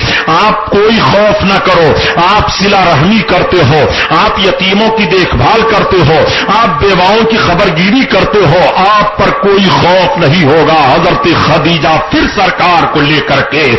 آپ کوئی خوف نہ کرو۔ آپ سلا رحمی کرتے ہو۔ آپ یتیموں کی دیکھ بھال کرتے ہو۔ آپ بیواؤں کی خبر گیری کرتے ہو۔ آپ پر کوئی خوف نہیں ہوگا۔ حضرت خدیجہ پھر سرکار کو لے کر کے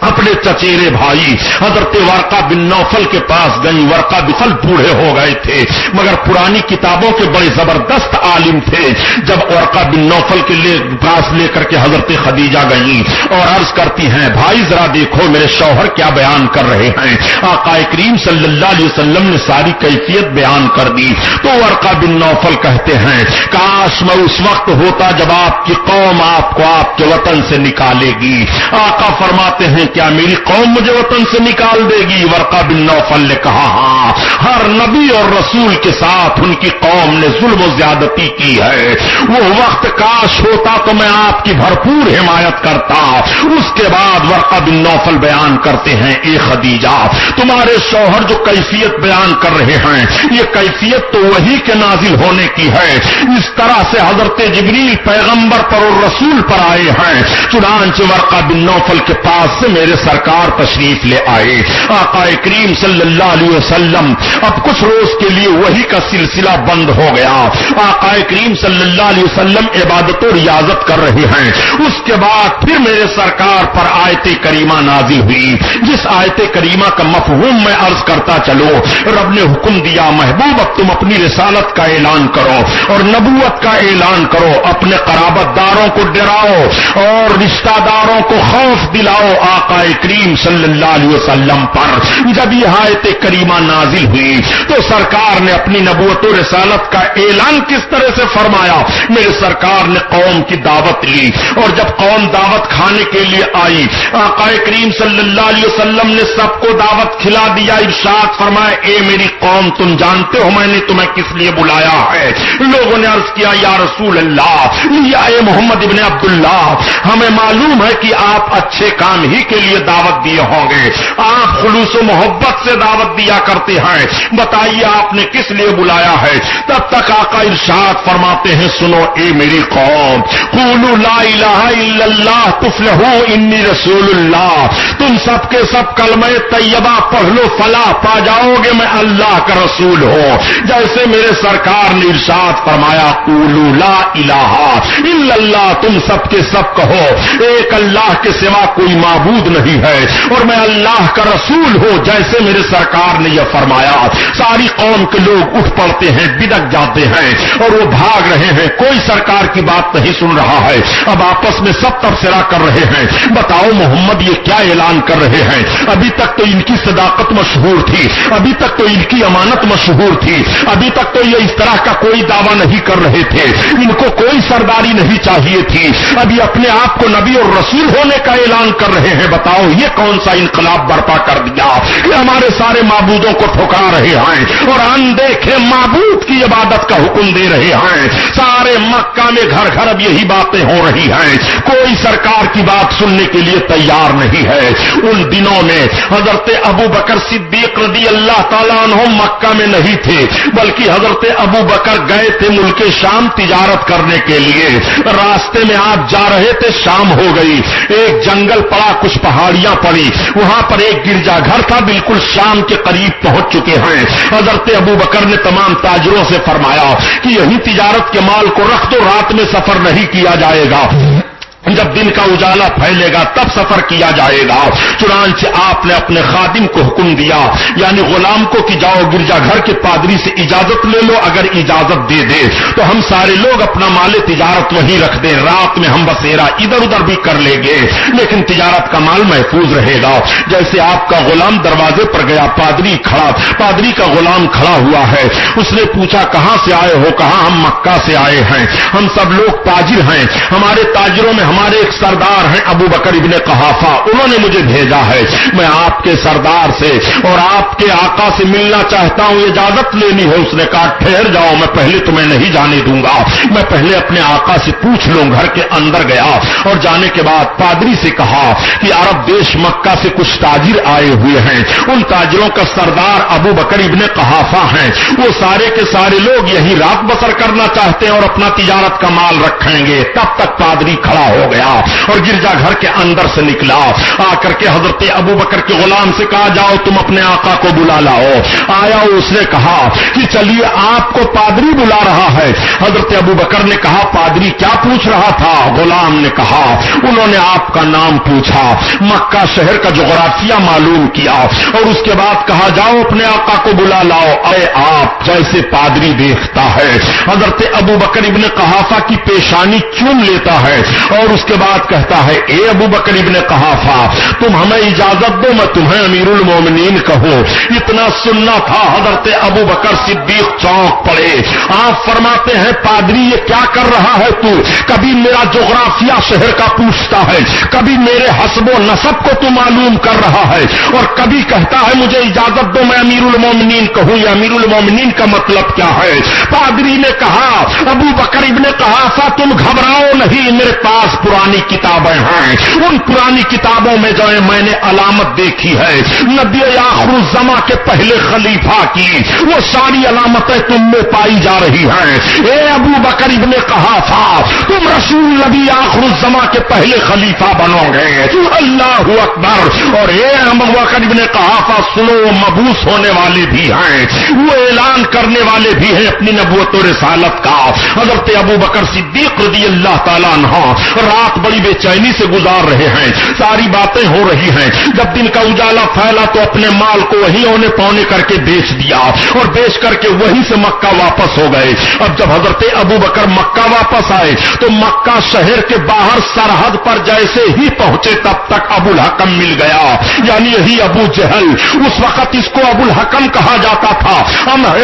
اپنے چچیرے بھائی حضرت ورقا بن نوفل کے پاس گئی ورقا بفل بوڑھے ہو گئے تھے، مگر پرانی کتابوں کے بڑے زبردست عالم تھے۔ جب ورقا بن نوفل کے لے پاس لے کر کے حضرت خدیجہ گئی اور عرض کرتی ہیں، بھائی ذرا دیکھو میرے شوہر کیا بیان کر رہے ہیں۔ آقا کریم صلی اللہ علیہ وسلم نے ساری کیفیت بیان کر دی۔ تو ورقا بن نوفل کہتے ہیں، کاش میں اس وقت ہوتا جب آپ کی قوم آپ کو آپ کے وطن سے نکالے گی۔ آقا فرماتے ہیں کیا میری قوم مجھے وطن سے نکال دے گی؟ ورقا بن نوفل نے کہا ہاں ہر نبی اور رسول کے ساتھ ان کی قوم نے ظلم و زیادتی کی ہے۔ وہ وقت کاش ہوتا تو میں آپ کی بھرپور حمایت کرتا۔ اس کے بعد ورقا بن نوفل بیان کرتے ہیں، اے خدیجہ، تمہارے شوہر جو کیفیت بیان کر رہے ہیں، یہ کیفیت تو وہی کے نازل ہونے کی ہے۔ اس طرح سے حضرت جبریل پیغمبر پر اور رسول پر آئے ہیں۔ چنانچہ ورقا بن نوفل کے پاس سے میرے سرکار تشریف لے آئے۔ آقا کریم صلی اللہ علیہ وسلم، اب کچھ روز کے لیے وہی کا سلسلہ بند ہو گیا۔ آقا کریم صلی اللہ علیہ وسلم عبادت و ریاضت کر رہے ہیں۔ اس کے بعد پھر میرے سرکار پر آیت کریمہ نازل ہوئی۔ جس آیت کریمہ کا مفہوم میں عرض کرتا چلو، رب نے حکم دیا، محبوب، اب تم اپنی رسالت کا اعلان کرو اور نبوت کا اعلان کرو، اپنے قرابت داروں کو ڈراؤ اور رشتہ داروں کو خوف دلاؤ۔ آقا کریم صلی اللہ علیہ وسلم پر جب یہ آیت کریمہ نازل ہوئی تو سرکار نے اپنی نبوت و رسالت کا اعلان کس طرح سے فرمایا؟ میرے سرکار نے قوم کی دعوت لی اور جب قوم دعوت کھانے کے لیے آئی، آقا کریم صلی اللہ علیہ وسلم نے سب کو دعوت کھلا دیا، ارشاد فرمایا، اے میری قوم، تم جانتے ہو میں نے تمہیں کس لیے بلایا ہے؟ لوگوں نے عرض کیا، یا رسول اللہ، یا اے محمد ابن عبداللہ، ہمیں معلوم ہے کہ آپ اچھے کام ہی کے کے لیے دعوت دیے ہوں گے۔ آپ خلوص و محبت سے دعوت دیا کرتے ہیں۔ بتائیے آپ نے کس لیے بلایا ہے؟ تب تک آقا ارشاد فرماتے ہیں، سنو اے میری قوم قولو لا الہ الا اللہ تفلحو، انی رسول اللہ۔ تم سب کے سب کلمہ طیبہ پڑھ لو، فلاح پا جاؤ گے، میں اللہ کا رسول ہوں۔ جیسے میرے سرکار نے ارشاد فرمایا قولو لا الہ الا اللہ، تم سب کے سب کہو۔ ایک اللہ کے سوا کوئی معبود نہیں ہے اور میں اللہ کا رسول ہوں جیسے میرے سرکار نے یہ فرمایا۔ ساری قوم کے لوگ اٹھ پڑتے ہیں، بدک جاتے ہیں اور وہ بھاگ رہے ہیں۔ کوئی سرکار کی بات نہیں سن رہا ہے۔ اب آپس میں سب تبصرہ کر رہے ہیں۔ بتاؤ محمد یہ کیا اعلان کر رہے ہیں؟ ابھی تک تو ان کی صداقت مشہور تھی۔ ابھی تک تو ان کی امانت مشہور تھی۔ ابھی تک تو یہ اس طرح کا کوئی دعویٰ نہیں کر رہے تھے۔ ان کو کوئی سرداری نہیں چاہیے تھی۔ ابھی اپنے آپ کو نبی اور رسول ہونے کا اعلان کر رہے ہیں۔ بتاؤ یہ کون سا انقلاب برپا کر دیا کہ ہمارے سارے معبودوں کو ٹھکرا رہے ہیں اور اندیکھے معبود کی عبادت کا حکم دے رہے ہیں۔ سارے مکہ میں گھر گھر اب یہی باتیں ہو رہی ہیں۔ کوئی سرکار کی بات سننے کے لیے تیار نہیں ہے۔ ان دنوں میں حضرت ابو بکر صدیق رضی اللہ تعالیٰ عنہ مکہ میں نہیں تھے، بلکہ حضرت ابو بکر گئے تھے ملک شام تجارت کرنے کے لیے۔ راستے میں آپ جا رہے تھے، شام ہو گئی۔ ایک جنگل پڑا، کچھ پہاڑیاں پڑی۔ وہاں پر ایک گرجا گھر تھا، بالکل شام کے قریب پہنچ چکے ہیں۔ حضرت ابو بکر نے تمام تاجروں سے فرمایا کہ یہی تجارت کے مال کو رکھ دو، رات میں سفر نہیں کیا جائے گا۔ جب دن کا اجالا پھیلے گا، تب سفر کیا جائے گا۔ چنانچہ آپ نے اپنے خادم کو حکم دیا یعنی غلام کو کہ جاؤ گرجا گھر کے پادری سے اجازت لے لو، اگر اجازت دے دے۔ تو ہم سارے لوگ اپنا مال تجارت وہیں رکھ دیں۔ رات میں ہم بسیرا ادھر ادھر بھی کر لیں گے۔ لیکن تجارت کا مال محفوظ رہے گا۔ جیسے آپ کا غلام دروازے پر گیا، پادری کھڑا، پادری کا غلام کھڑا ہوا ہے۔ اس نے پوچھا، کہاں سے آئے ہو؟ کہاں ہم مکہ سے آئے ہیں؟ ہم سب لوگ تاجر ہیں۔ ہمارے تاجروں میں ہم ہمارے ایک سردار ہیں ابو بکر ابن قحافہ، انہوں نے مجھے بھیجا ہے۔ میں آپ کے سردار سے اور آپ کے آقا سے ملنا چاہتا ہوں، اجازت لینی ہے اس نے کہا، ٹھہر جاؤ، میں پہلے تمہیں نہیں جانے دوں گا۔ میں پہلے اپنے آقا سے پوچھ لوں، گھر کے اندر گیا۔ اور جانے کے بعد پادری سے کہا کہ عرب دیش مکہ سے کچھ تاجر آئے ہوئے ہیں۔ ان تاجروں کا سردار ابو بکر ابن قحافہ ہیں۔ وہ سارے کے سارے لوگ یہی رات بسر کرنا چاہتے ہیں اور اپنا تجارت کا مال رکھیں گے۔ تب تک پادری کھڑا ہو۔ ہو گیا اور گرجا گھر کے اندر سے نکلا۔ آ کر کے حضرت ابو بکر کے غلام سے کہا، جاؤ تم اپنے آقا کو بلا لاؤ۔ آیا اس نے کہا کہ چلیے، آپ کو پادری بلا رہا ہے۔ حضرت ابو بکر نے کہا، پادری کیا پوچھ رہا تھا؟ غلام نے کہا، انہوں نے آپ کا نام پوچھا۔ مکہ شہر کا جغرافیہ معلوم کیا اور اس کے بعد کہا، جاؤ اپنے آقا کو بلا لاؤ۔ اے آپ جیسے پادری دیکھتا ہے۔ حضرت ابو بکر ابن قحافہ کی پیشانی چون لیتا ہے اور اور اس کے بعد کہتا ہے، اے ابو بکر ابن قحافہ، تم ہمیں اجازت دو، میں تمہیں امیر المومنین کہو اتنا سننا تھا حضرت ابو بکر صدیق چونک پڑے۔ آپ فرماتے ہیں، پادری، یہ کیا کر رہا ہے تو؟ کبھی میرا جغرافیہ شہر کا پوچھتا ہے، کبھی میرے حسب و نصب کو تو معلوم کر رہا ہے۔ اور کبھی کہتا ہے، مجھے اجازت دو، میں امیر المومنین کہوں. یا امیر المومنین کا مطلب کیا ہے؟ پادری نے کہا، ابو بکر ابن کہا تم گھبراؤ نہیں، میرے پاس پرانی کتابیں ہیں۔ ان پرانی کتابوں میں جو ہے میں نے علامت دیکھی ہے۔ نبی آخر الزما کے پہلے خلیفہ کی، وہ ساری علامتیں تم میں پائی جا رہی ہیں۔ اے ابو بکر ابن کہا تھا تم رسول نبی آخر الزما کے پہلے خلیفہ بنو گے۔ اللہ اکبر۔ اور اے ابو بکر ابن کہا تھا سنو، مبوس ہونے والے بھی ہیں۔ وہ اعلان کرنے والے بھی ہیں اپنی نبوت و رسالت کا۔ حضرت ابو بکر صدیق رضی اللہ تعالیٰ عنہ رات بڑی بے چینی سے گزار رہے ہیں۔ ساری باتیں ہو رہی ہیں۔ جب دن کا اجالا پھیلا تو اپنے مال کو وہی اونے پونے کر کے بیچ دیا اور بیچ کر کے وہیں سے مکہ واپس ہو گئے۔ اب جب حضرت ابو بکر مکہ واپس آئے تو مکہ شہر کے باہر سرحد پر جیسے ہی پہنچے تب تک ابو الحکم مل گیا۔ یعنی یہی ابو جہل۔ اس وقت اس کو ابو الحکم کہا جاتا تھا۔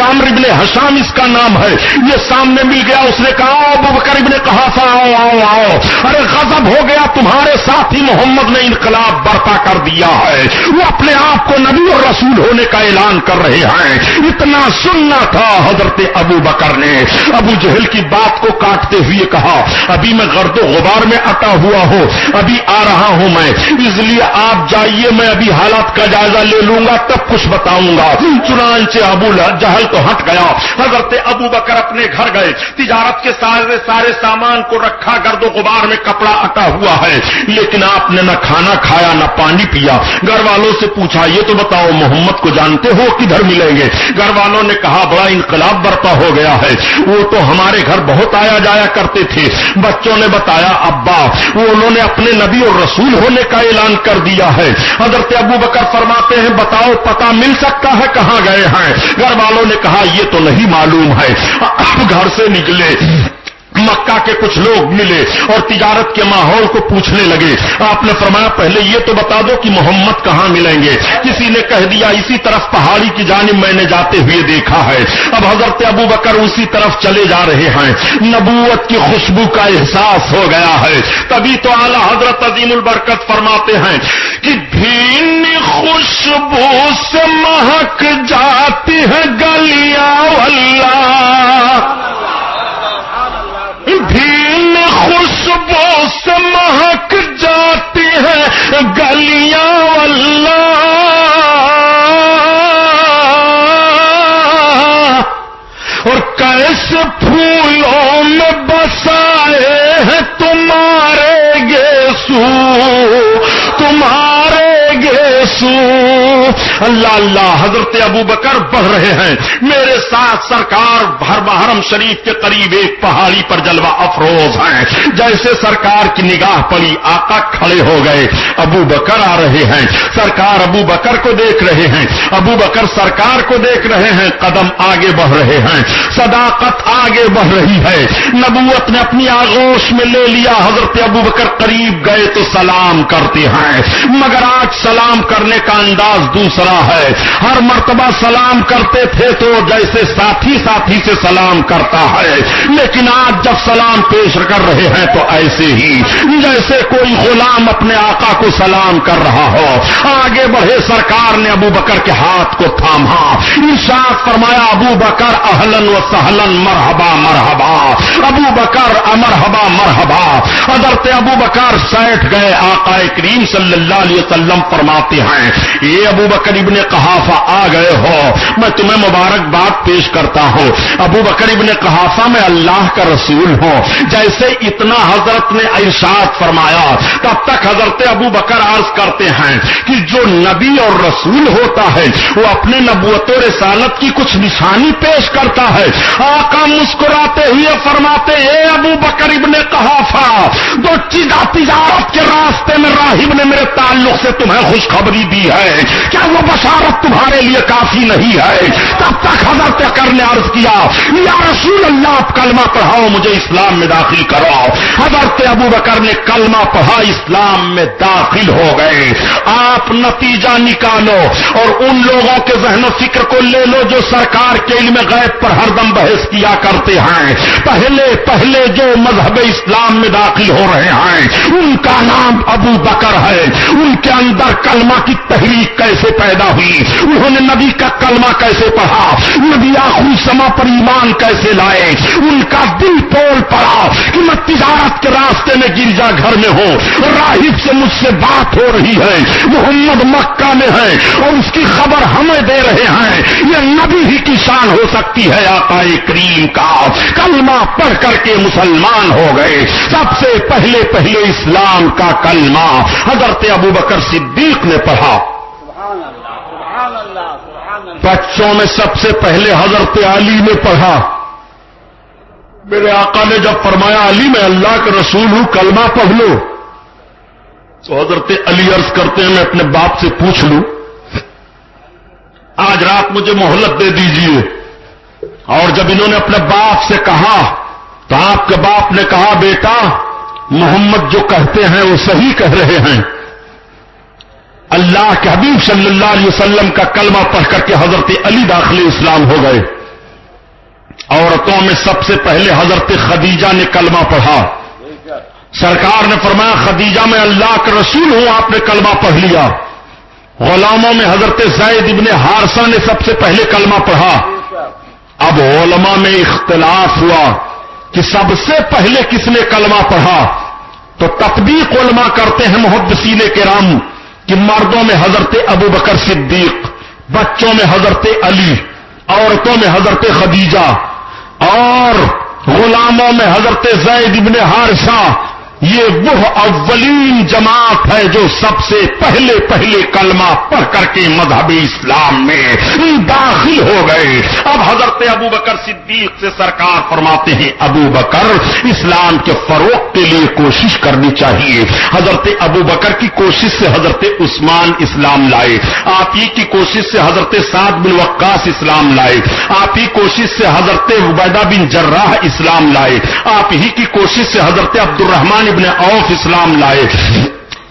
عمر ابن حشام اس کا نام ہے۔ یہ سامنے مل گیا، اس نے کہا ابو بکر ابن کہا تھا آؤ آؤ آؤ۔ ارے غضب ہو گیا، تمہارے ساتھ ہی محمد نے انقلاب برپا کر دیا ہے۔ وہ اپنے آپ کو نبی اور رسول ہونے کا اعلان کر رہے ہیں۔ اتنا سننا تھا حضرت ابو بکر نے۔ ابو جہل کی بات کو کاٹتے ہوئے کہا، ابھی میں گرد و غبار میں اٹا ہوا ہوں، ابھی آ رہا ہوں میں۔ اس لیے آپ جائیے، میں ابھی حالات کا جائزہ لے لوں گا، تب کچھ بتاؤں گا۔ چنانچہ ابو جہل تو ہٹ گیا۔ حضرت ابو بکر اپنے گھر گئے۔ تجارت کے سارے سارے سامان کو رکھا، گرد و غبار میں کپڑا اٹا ہوا ہے۔ لیکن آپ نے نہ کھانا کھایا، نہ پانی پیا۔ گھر والوں سے پوچھا، یہ تو بتاؤ، محمد کو جانتے ہو کدھر ملیں گے؟ گھر والوں نے کہا، بڑا انقلاب برپا ہو گیا ہے۔ وہ تو ہمارے گھر بہت آیا جایا کرتے تھے۔ بچوں نے بتایا، ابا، وہ انہوں نے اپنے نبی اور رسول ہونے کا اعلان کر دیا ہے۔ حضرت ابو بکر فرماتے ہیں، بتاؤ پتا مل سکتا ہے کہاں گئے ہیں؟ گھر والوں نے کہا، یہ تو نہیں معلوم ہے۔ اب گھر سے نکلے۔ مکہ کے کچھ لوگ ملے اور تجارت کے ماحول کو پوچھنے لگے۔ آپ نے فرمایا، پہلے یہ تو بتا دو کہ محمد کہاں ملیں گے۔ کسی نے کہہ دیا، اسی طرف پہاڑی کی جانب میں نے جاتے ہوئے دیکھا ہے۔ اب حضرت ابو بکر اسی طرف چلے جا رہے ہیں۔ نبوت کی خوشبو کا احساس ہو گیا ہے۔ تبھی تو اعلی حضرت عظیم البرکت فرماتے ہیں کہ بھین خوشبو سے مہک جاتی ہے گلیا اللہ بھین خوشبو سے مہک جاتی ہے گلیاں اللہ اللہ اللہ حضرت ابو بکر بڑھ رہے ہیں۔ میرے ساتھ سرکار بھر بحرم شریف کے قریب ایک پہاڑی پر جلوہ افروز ہیں۔ جیسے سرکار کی نگاہ پڑی آقا کھڑے ہو گئے۔ ابو بکر آ رہے ہیں۔ سرکار ابو بکر کو دیکھ رہے ہیں۔ ابو بکر سرکار کو دیکھ رہے ہیں۔ قدم آگے بڑھ رہے ہیں۔ صداقت آگے بڑھ رہی ہے۔ نبوت نے اپنی آغوش میں لے لیا۔ حضرت ابو بکر قریب گئے تو سلام کرتے ہیں۔ مگر آج سلام کرنے کا انداز دوسرا ہے۔ ہر مرتبہ سلام کرتے تھے تو جیسے ساتھی ساتھی سے سلام کرتا ہے۔ لیکن آج جب سلام پیش کر رہے ہیں تو ایسے ہی جیسے کوئی غلام اپنے آقا کو سلام کر رہا ہو۔ آگے بڑھے سرکار نے ابو بکر کے ہاتھ کو تھاما ارشاد فرمایا، ابو بکر اہلن و سہلن مرحبا مرحبا۔ ابو بکر امرحبا مرحبا۔ حضرت ابو بکر سیٹ گئے۔ آقا کریم صلی اللہ علیہ وسلم فرماتے ہیں، یہ ابو بکر بکر ابن قحافہ آ گئے ہو۔ میں تمہیں مبارکباد پیش کرتا ہوں۔ ابو بکر ابن قحافہ میں اللہ کا رسول ہوں۔ جیسے اتنا حضرت نے ارشاد فرمایا، تب تک حضرت ابو بکر عرض کرتے ہیں کہ جو نبی اور رسول ہوتا ہے، وہ اپنے نبوت و رسالت کی کچھ نشانی پیش کرتا ہے۔ آقا مسکراتے ہوئے فرماتے، اے ابو بکر ابن قحافہ، دو چیزا تجارت کے راستے میں راہب نے میرے تعلق سے تمہیں خوشخبری دی ہے۔ کیا وہ بشارت تمہارے لیے کافی نہیں ہے۔ تب تک حضرت کر نے عرض کیا، یا رسول اللہ، آپ کلمہ پڑھاؤ، مجھے اسلام میں داخل کرو حضرت ابو بکر نے کلمہ پڑھا، اسلام میں داخل ہو گئے۔ آپ نتیجہ نکالو اور ان لوگوں کے ذہن و فکر کو لے لو جو سرکار کے علم غیب پر ہر دم بحث کیا کرتے ہیں۔ پہلے پہلے جو مذہب اسلام میں داخل ہو رہے ہیں، ان کا نام ابو بکر ہے۔ ان کے اندر کلمہ کی تحریک کیسے پیدا ہوئی۔ انہوں نے نبی کا کلمہ کیسے پڑھا؟ نبی آخری سما پر ایمان کیسے لائے؟ ان کا دل پول پڑا کہ میں تجارت کے راستے میں گرجا گھر میں ہوں۔ راہب سے مجھ سے بات ہو رہی ہے۔ محمد مکہ میں ہے اور اس کی خبر ہمیں دے رہے ہیں۔ یہ نبی ہی کی شان ہو سکتی ہے آقا کریم کا۔ کلمہ پڑھ کر کے مسلمان ہو گئے۔ سب سے پہلے پہلے اسلام کا کلمہ حضرت ابو بکر صدیق نے پڑھا۔ بچوں میں سب سے پہلے حضرت علی نے پڑھا۔ میرے آقا نے جب فرمایا، علی میں اللہ کے رسول ہوں، کلمہ پڑھ لو۔ تو حضرت علی عرض کرتے ہیں، میں اپنے باپ سے پوچھ لوں۔ آج رات مجھے مہلت دے دیجیے۔ اور جب انہوں نے اپنے باپ سے کہا، تو آپ کے باپ نے کہا، بیٹا، محمد جو کہتے ہیں، وہ صحیح کہہ رہے ہیں۔ اللہ کے حبیب صلی اللہ علیہ وسلم کا کلمہ پڑھ کر کے حضرت علی داخل اسلام ہو گئے۔ عورتوں میں سب سے پہلے حضرت خدیجہ نے کلمہ پڑھا۔ سرکار نے فرمایا، خدیجہ میں اللہ کے رسول ہوں، آپ نے کلمہ پڑھ لیا۔ غلاموں میں حضرت زید ابن ہارسا نے سب سے پہلے کلمہ پڑھا۔ اب علماء میں اختلاف ہوا کہ سب سے پہلے کس نے کلمہ پڑھا۔ تو تطبیق علماء کرتے ہیں محدثین کرام۔ کہ مردوں میں حضرت ابو بکر صدیق، بچوں میں حضرت علی، عورتوں میں حضرت خدیجہ اور غلاموں میں حضرت زید ابن ہارشا یہ وہ اولین جماعت ہے جو سب سے پہلے پہلے کلمہ پڑھ کر کے مذہب اسلام میں داخل ہو گئے۔ اب حضرت ابو بکر صدیق سے سرکار فرماتے ہیں، ابو بکر، اسلام کے فروغ کے لیے کوشش کرنی چاہیے۔ حضرت ابو بکر کی کوشش سے حضرت عثمان اسلام لائے۔ آپ ہی کی کوشش سے حضرت سعد بن وقاص اسلام لائے۔ آپ ہی کوشش سے حضرت عبیدہ بن جراح اسلام لائے۔ آپ ہی کی کوشش سے حضرت عبد الرحمان ابن اوف اسلام لائے۔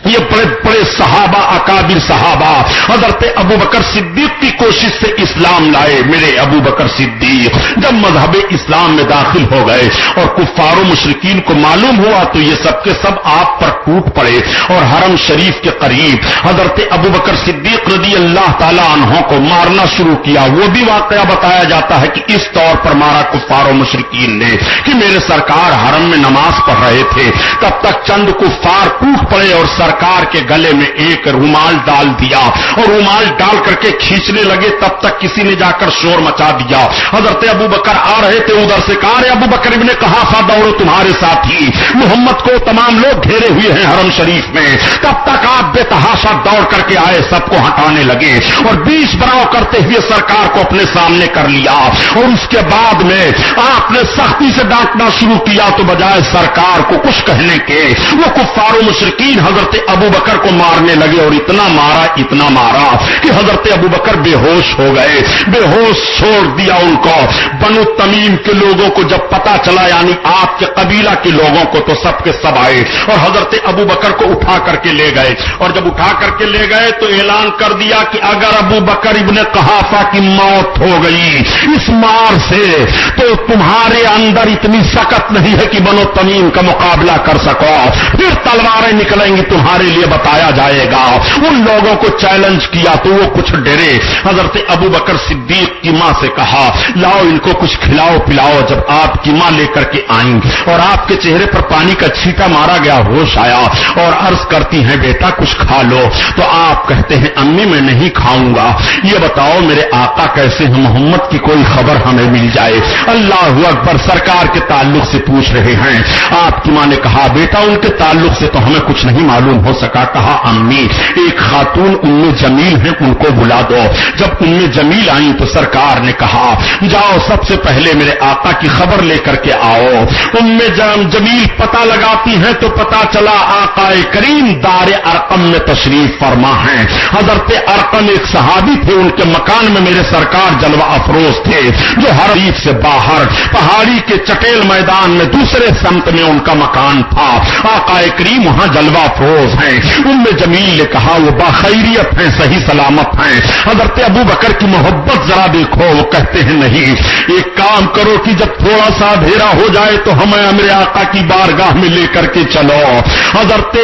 یہ بڑے بڑے صحابہ، اکابر صحابہ، حضرت ابو بکر صدیق کی کوشش سے اسلام لائے۔ میرے ابو بکر صدیق، جب مذہب اسلام میں داخل ہو گئے اور کفار و مشرقین کو معلوم ہوا تو یہ سب کے سب آپ پر ٹوٹ پڑے اور حرم شریف کے قریب حضرت ابو بکر صدیق رضی اللہ تعالی عنہ کو مارنا شروع کیا۔ وہ بھی واقعہ بتایا جاتا ہے کہ اس طور پر مارا کفار و مشرقین نے کہ میرے سرکار حرم میں نماز پڑھ رہے تھے۔ تب تک چند کفار ٹوٹ پڑے اور سرکار کے گلے میں ایک رومال ڈال دیا اور رومال ڈال کر کے کھینچنے لگے۔ تب تک کسی نے جا کر شور مچا دیا۔ حضرت ابو بکر آ رہے تھے ادھر سے۔ کہا ابو بکر نے کہا سا دوڑو تمہارے ساتھ ہی محمد کو تمام لوگ گھیرے ہوئے ہیں حرم شریف میں، تب تک آپ بے تحاشا دوڑ کر کے آئے، سب کو ہٹانے لگے اور بیس براؤ کرتے ہوئے سرکار کو اپنے سامنے کر لیا۔ اور اس کے بعد میں آپ نے سختی سے ڈانٹنا شروع کیا، تو بجائے سرکار کو کچھ کہنے کے، وہ کفار و مشرقین حضرت ابو بکر کو مارنے لگے اور اتنا مارا اتنا مارا کہ حضرت ابو بکر بے ہوش ہو گئے۔ بے ہوش چھوڑ دیا ان کو۔ بنو تمیم کے لوگوں کو جب پتا چلا یعنی آپ کے قبیلہ کے لوگوں کو، تو سب کے سب آئے۔ اور حضرت ابو بکر کو اٹھا کر کے لے گئے۔ اور جب اٹھا کر کے لے گئے تو اعلان کر دیا کہ اگر ابو بکر ابن کہافا کی موت ہو گئی اس مار سے، تو تمہارے اندر اتنی سکت نہیں ہے کہ بنو تمیم کا مقابلہ کر سکو۔ پھر تلواریں نکلیں گی، تمہارے لیے بتایا جائے گا۔ ان لوگوں کو چیلنج کیا تو وہ کچھ ڈرے۔ حضرت ابو بکر صدیق کی ماں سے کہا، لاؤ ان کو کچھ کھلاؤ پلاؤ، جب آپ کی ماں لے کر کے آئیں۔ اور آپ کے چہرے پر پانی کا چھیٹا مارا گیا، ہوش آیا۔ آیا اور عرض کرتی ہیں، بیٹا، کچھ کھا لو. تو آپ کہتے ہیں، امی، میں نہیں کھاؤں گا. یہ بتاؤ، میرے آقا کیسے ہیں؟ محمد کی کوئی خبر ہمیں مل جائے۔ اللہ اکبر، سرکار کے تعلق سے پوچھ رہے ہیں۔ آپ کی ماں نے کہا، بیٹا، ان کے تعلق سے تو ہمیں کچھ نہیں معلوم ہو سکا۔ کہا، امی، ایک خاتون ان جمیل ہیں، ان کو بلا دو۔ جب ان جمیل آئی تو سرکار نے کہا، جاؤ سب سے پہلے میرے آقا کی خبر لے کر کے آؤ۔ ان میں جمیل پتا لگاتی ہیں تو پتا چلا آقا کریم دار ارقم میں تشریف فرما ہے۔ حضرت ارقم ایک صحابی تھے، ان کے مکان میں میرے سرکار جلوہ افروز تھے، جو ہر عید سے باہر پہاڑی کے چٹیل میدان میں دوسرے سمت میں ان کا مکان تھا۔ آقا کریم وہاں جلوہ افروز ہیں۔ ان میں جمیل نے کہا، وہ باخیریت ہیں، صحیح سلامت ہیں۔ حضرت ابو بکر کی محبت ذرا دیکھو، وہ کہتے ہیں نہیں۔ ایک کام کرو کہ جب تھوڑا سا اندھیرا ہو جائے تو ہمیں میرے آقا کی بارگاہ میں لے کر کے چلو۔ حضرت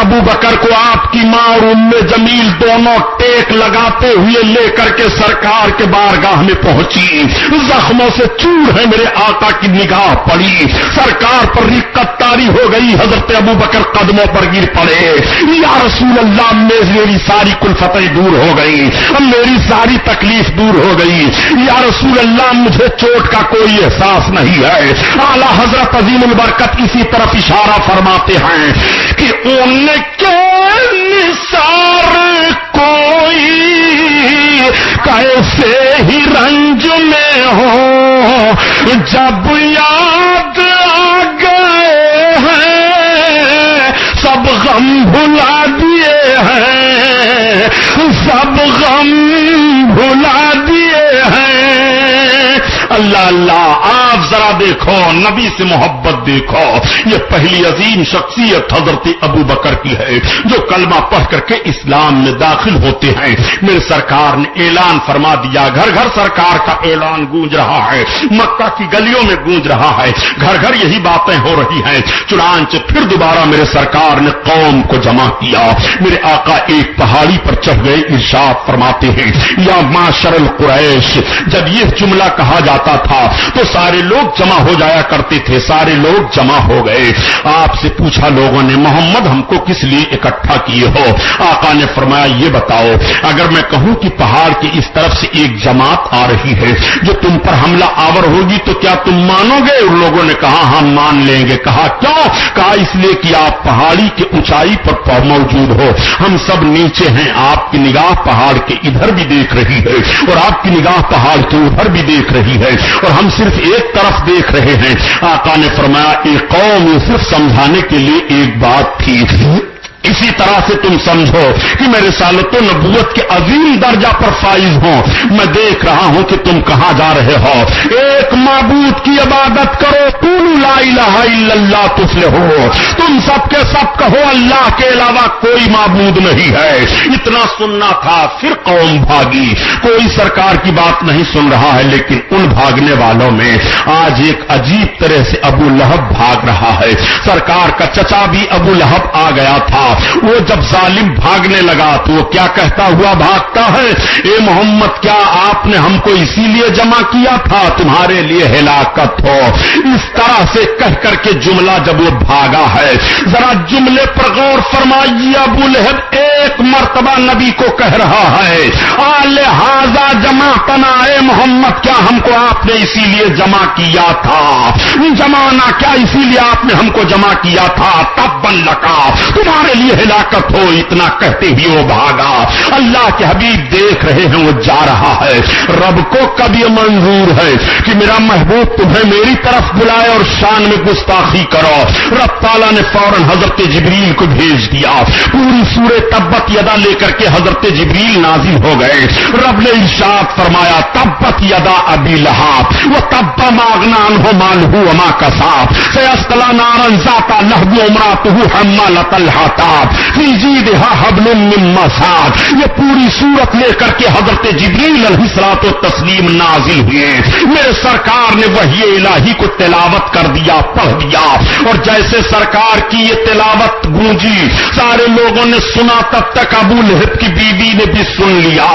ابو بکر کو آپ کی ماں اور ام جمیل دونوں ٹیک لگاتے ہوئے لے کر کے سرکار کے بارگاہ میں پہنچی۔ زخموں سے چور ہے میرے آقا کی نگاہ پڑی۔ سرکار پر رکت تاری ہو گئی۔ حضرت ابو بکر قدموں پر گر پڑے۔ یا رسول اللہ، میری ساری کلفتیں دور ہو گئی۔ میری ساری تکلیف دور ہو گئی۔ یا رسول اللہ، مجھے چوٹ کا کوئی احساس نہیں ہے۔ اعلی حضرت عظیم البرکت اسی طرف اشارہ فرماتے ہیں۔ کہ ان کے نثار کوئی کیسے ہی رنج میں ہو، جب یاد آ گئے ہیں، سب غم بھلا دیے ہیں۔ سب غم بھلا اللہ اللہ آپ ذرا دیکھو، نبی سے محبت دیکھو۔ یہ پہلی عظیم شخصیت حضرت ابو بکر کی ہے، جو کلمہ پڑھ کر کے اسلام میں داخل ہوتے ہیں۔ میرے سرکار نے اعلان فرما دیا، گھر گھر سرکار کا اعلان گونج رہا ہے۔ مکہ کی گلیوں میں گونج رہا ہے۔ گھر گھر یہی باتیں ہو رہی ہیں۔ چنانچہ پھر دوبارہ میرے سرکار نے قوم کو جمع کیا۔ میرے آقا ایک پہاڑی پر چڑھ گئے، ارشاد فرماتے ہیں، یا معاشر القریش، جب یہ جملہ کہا جاتا جاتا تھا تو سارے لوگ جمع ہو جایا کرتے تھے، سارے لوگ جمع ہو گئے۔ آپ سے پوچھا لوگوں نے، محمد، ہم کو کس لیے اکٹھا کیے ہو؟ آقا نے فرمایا، یہ بتاؤ، اگر میں کہوں کہ پہاڑ کی اس طرف سے ایک جماعت آ رہی ہے جو تم پر حملہ آور ہوگی، تو کیا تم مانو گے؟ ان لوگوں نے کہا ہم مان لیں گے۔ کہا، کیوں؟ کہا، اس لیے کہ آپ پہاڑی کی اونچائی پر موجود ہو۔ ہم سب نیچے ہیں۔ آپ کی نگاہ پہاڑ کے ادھر بھی دیکھ رہی ہے اور آپ کی نگاہ پہاڑ کے ادھر بھی دیکھ رہی ہے۔ اور ہم صرف ایک طرف دیکھ رہے ہیں۔ آقا نے فرمایا ایک قوم صرف سمجھانے کے لیے ایک بات تھی۔ اسی طرح سے تم سمجھو کہ میں رسالت و نبوت کے عظیم درجہ پر فائز ہوں۔ میں دیکھ رہا ہوں کہ تم کہاں جا رہے ہو۔ ایک معبود کی عبادت کرو تم لا الہ الا اللہ تفلے ہو تم سب کے سب کہو اللہ کے علاوہ کوئی معبود نہیں ہے۔ اتنا سننا تھا، پھر قوم بھاگی۔ کوئی سرکار کی بات نہیں سن رہا ہے، لیکن ان بھاگنے والوں میں آج ایک عجیب طرح سے ابو لہب بھاگ رہا ہے۔ سرکار کا چچا بھی ابو لہب آ گیا تھا۔ وہ جب ظالم بھاگنے لگا تو وہ کیا کہتا ہوا بھاگتا ہے؟ اے محمد، کیا آپ نے ہم کو اسی لیے جمع کیا تھا؟ تمہارے لیے ہلاکت ہو۔ اس طرح سے کہہ کر کے جملہ جب وہ بھاگا ہے، ذرا جملے پر غور فرمائیے، ابو لہب ایک مرتبہ نبی کو کہہ رہا ہے لہذا جمع تنا، اے محمد، کیا ہم کو آپ نے اسی لیے جمع کیا تھا؟ جمانا کیا اسی لیے آپ نے ہم کو جمع کیا تھا؟ تب بن لگا تمہارے لیے ہلاکت ہو، اتنا کہتے ہی وہ بھاگا۔ اللہ کے حبیب دیکھ رہے ہیں، وہ جا رہا ہے۔ رب کو کب یہ منظور ہے کہ میرا محبوب تمہیں میری طرف بلائے اور شان میں گستاخی کرو۔ رب تعالیٰ نے فوراً حضرت جبریل کو بھیج دیا۔ پوری سورے تبت یدا لے کر کے حضرت جبریل نازل ہو گئے۔ رب نے ارشاد فرمایا تبت یدا ابی لہاب وہ تب ماگنان ہو مال ہو اما کا صاف سیاستلا نارن ذاتا لہبو امرات ہو ہما لطلحاتا یہ پوری صورت لے کر کے حضرت جبریل علیہ السلاط و تسلیم نازل ہوئے. میرے سرکار نے وہی الہی کو تلاوت کر دیا، پڑھ دیا. اور جیسے سرکار کی یہ تلاوت گونجی، سارے لوگوں نے سنا تب تک ابو لہب کی بیوی نے بھی سن لیا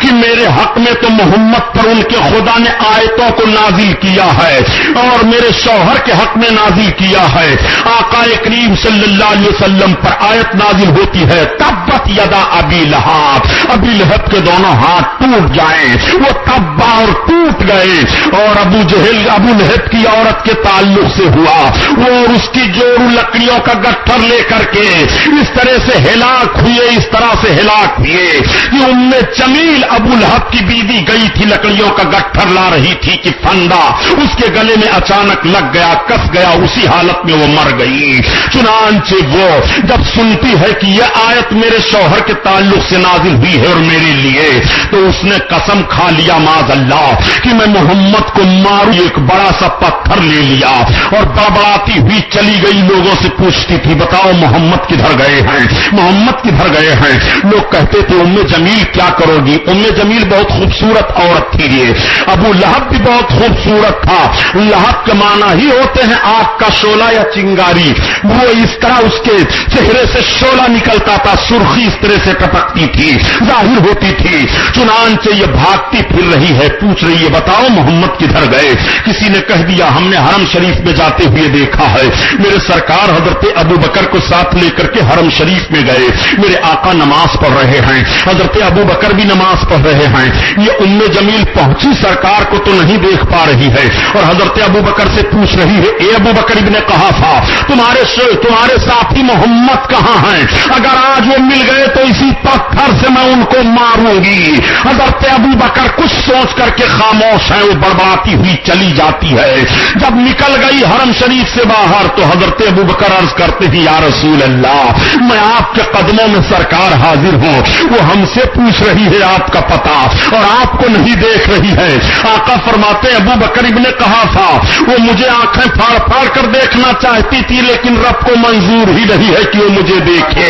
کہ میرے حق میں تو محمد پر ان کے خدا نے آیتوں کو نازل کیا ہے اور میرے شوہر کے حق میں نازل کیا ہے۔ آقا کریم صلی اللہ علیہ وسلم پر آیت نازل ہوتی ہے۔ تبت یدا ابی لہاب ابی لہب کے دونوں ہاتھ ٹوٹ جائیں۔ وہ تبا اور ٹوٹ گئے۔ اور ابو جہل، ابو لہب کی عورت کے تعلق سے ہوا۔ وہ اور اس کی جوڑو لکڑیوں کا گٹھر لے کر کے اس طرح سے ہلاک ہوئے، اس طرح سے ہلاک ہوئے۔ کہ ان میں چمیل ابو لہب کی بیوی گئی تھی لکڑیوں کا گٹھر لا رہی تھی کہ فندا اس کے گلے میں اچانک لگ گیا، کس گیا، اسی حالت میں وہ مر گئی۔ چنانچہ وہ جب سنتی ہے کہ یہ آیت میرے شوہر کے تعلق سے نازل ہوئی ہے اور میرے لیے، تو اس نے قسم کھا لیا ماض اللہ، کہ میں محمد کو ماروں، ایک بڑا سا پتھر لے لیا۔ اور بڑبڑاتی ہوئی چلی گئی، لوگوں سے پوچھتی تھی، بتاؤ محمد کدھر گئے ہیں؟ محمد کدھر گئے ہیں؟ لوگ کہتے تھے ام جمیل کیا کرو گی؟ ام جمیل بہت خوبصورت عورت تھی یہ۔ ابو لہب بھی بہت خوبصورت تھا۔ لہب کے معنی ہی ہوتے ہیں آگ کا شولہ یا چنگاری۔ وہ اس طرح اس کے چہرے سے شولہ نکلتا تھا، سرخی اس طرح سے ٹپکتی تھی، ظاہر ہوتی تھی۔ چنانچہ یہ بھاگتی پھر رہی ہے، پوچھ رہی ہے، بتاؤ محمد کدھر گئے؟ کسی نے کہہ دیا، ہم نے حرم شریف میں جاتے ہوئے دیکھا ہے۔ میرے سرکار حضرت ابو بکر کو ساتھ لے کر کے حرم شریف میں گئے۔ میرے آقا نماز پڑھ رہے ہیں۔ حضرت ابو بکر بھی نماز پڑھ رہے ہیں۔ یہ ام جمیل پہنچ پہنچی سرکار کو تو نہیں دیکھ پا رہی ہے اور حضرت ابو بکر سے پوچھ رہی ہے، اے ابو بکر ابن کہا تھا تمہارے تمہارے ساتھی محمد کہاں ہیں؟ اگر آج وہ مل گئے تو اسی پتھر سے میں ان کو ماروں گی۔ حضرت ابو بکر کچھ سوچ کر کے خاموش ہے وہ بڑبڑاتی ہوئی چلی جاتی ہے۔ جب نکل گئی حرم شریف سے باہر تو حضرت ابو بکر عرض کرتے ہیں، یا رسول اللہ، میں آپ کے قدموں میں سرکار حاضر ہوں۔ وہ ہم سے پوچھ رہی ہے، آپ کا پتا اور آپ کو نہیں دیکھ رہی ہے آقا فرماتے ابو بکر ابن کہا تھا وہ مجھے آنکھیں پھاڑ پھاڑ کر دیکھنا چاہتی تھی، لیکن رب کو منظور ہی نہیں ہے کہ وہ مجھے دیکھے۔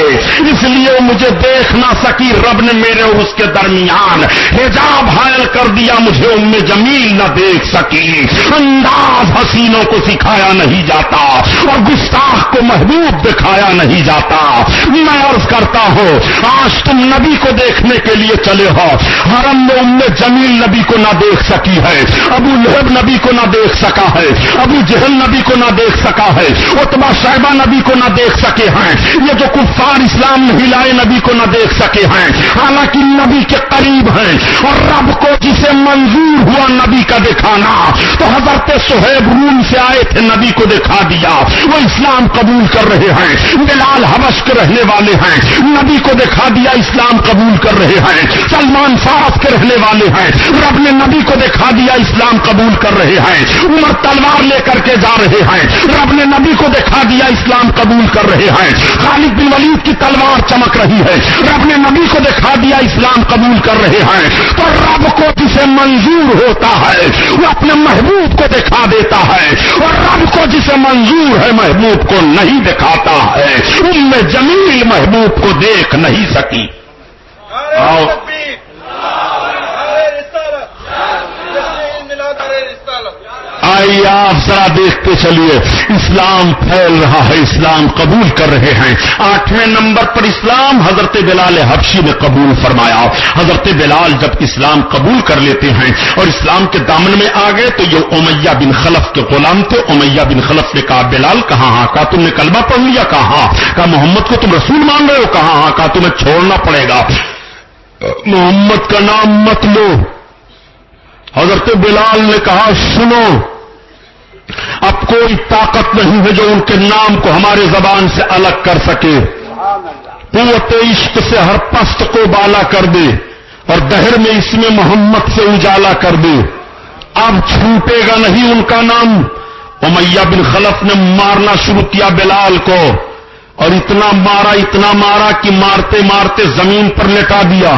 اس لیے وہ مجھے دیکھ نہ سکی، رب نے میرے اور اس کے درمیان حجاب حائل کر دیا، مجھے ان میں جمیل نہ دیکھ سکی۔ انداز حسینوں کو سکھایا نہیں جاتا اور گستاخ کو محبوب دکھایا نہیں جاتا۔ میں عرض کرتا ہوں، آج تم نبی کو دیکھنے کے لیے چلے ہو۔ حرم میں ان میں جمیل نبی کو نہ دیکھ سکی ہے۔ ابو لہب نبی کو نہ دیکھ سکا ہے۔ ابو جہل نبی کو نہ دیکھ سکا ہے۔ اتبا صاحبہ نبی کو نہ دیکھ سکے ہیں۔ یہ جو کفار اسلام نہیں لائے نبی کو نہ دیکھ سکے ہیں۔ حالانکہ نبی کے قریب ہیں اور رب کو جسے منظور ہوا نبی کا دکھانا۔ تو حضرت سہیب روم سے آئے تھے نبی کو دکھا دیا۔ وہ اسلام قبول کر رہے ہیں۔ بلال حبش کے رہنے والے ہیں۔ نبی کو دکھا دیا اسلام قبول کر رہے ہیں۔ سلمان فارس کے رہنے والے ہیں۔ رب نے نبی کو دکھا دیا اسلام قبول کر رہے ہیں۔ عمر تلوار لے کر کے جا رہے ہیں۔ رب نے نبی کو دکھا دیا اسلام قبول کر رہے ہیں۔ خالد بن ولید کی تلوار چمک رہی ہے۔ رب نے نبی کو دکھا دیا اسلام قبول کر رہے ہیں۔ تو رب کو جسے منظور ہوتا ہے، وہ اپنے محبوب کو دکھا دیتا ہے۔ اور رب کو جسے منظور ہے، محبوب کو نہیں دکھاتا ہے۔ ان میں جمیل محبوب کو دیکھ نہیں سکی۔ آؤ۔ آئیے آپ ذرا دیکھتے چلیے۔ اسلام پھیل رہا ہے، اسلام قبول کر رہے ہیں۔ آٹھویں نمبر پر اسلام حضرت بلال حبشی نے قبول فرمایا۔ حضرت بلال جب اسلام قبول کر لیتے ہیں اور اسلام کے دامن میں آ گئے تو یہ امیہ بن خلف کے غلام تھے۔ امیہ بن خلف نے کہا، بلال، کہاں ہاں کہا، تم نے کلمہ پڑھ لیا کہاں؟ کہا، محمد کو تم رسول مان رہے ہو کہاں؟ ہاں کہا، تمہیں چھوڑنا پڑے گا۔ محمد کا نام مت لو۔ حضرت بلال نے کہا، سنو۔ اب کوئی طاقت نہیں ہے جو ان کے نام کو ہمارے زبان سے الگ کر سکے۔ قوت عشق سے ہر پست کو بالا کر دے اور دہر میں اس میں محمد سے اجالا کر دے۔ اب چھوٹے گا نہیں ان کا نام۔ امیہ بن خلف نے مارنا شروع کیا بلال کو اور اتنا مارا اتنا مارا کہ مارتے مارتے زمین پر لٹا دیا۔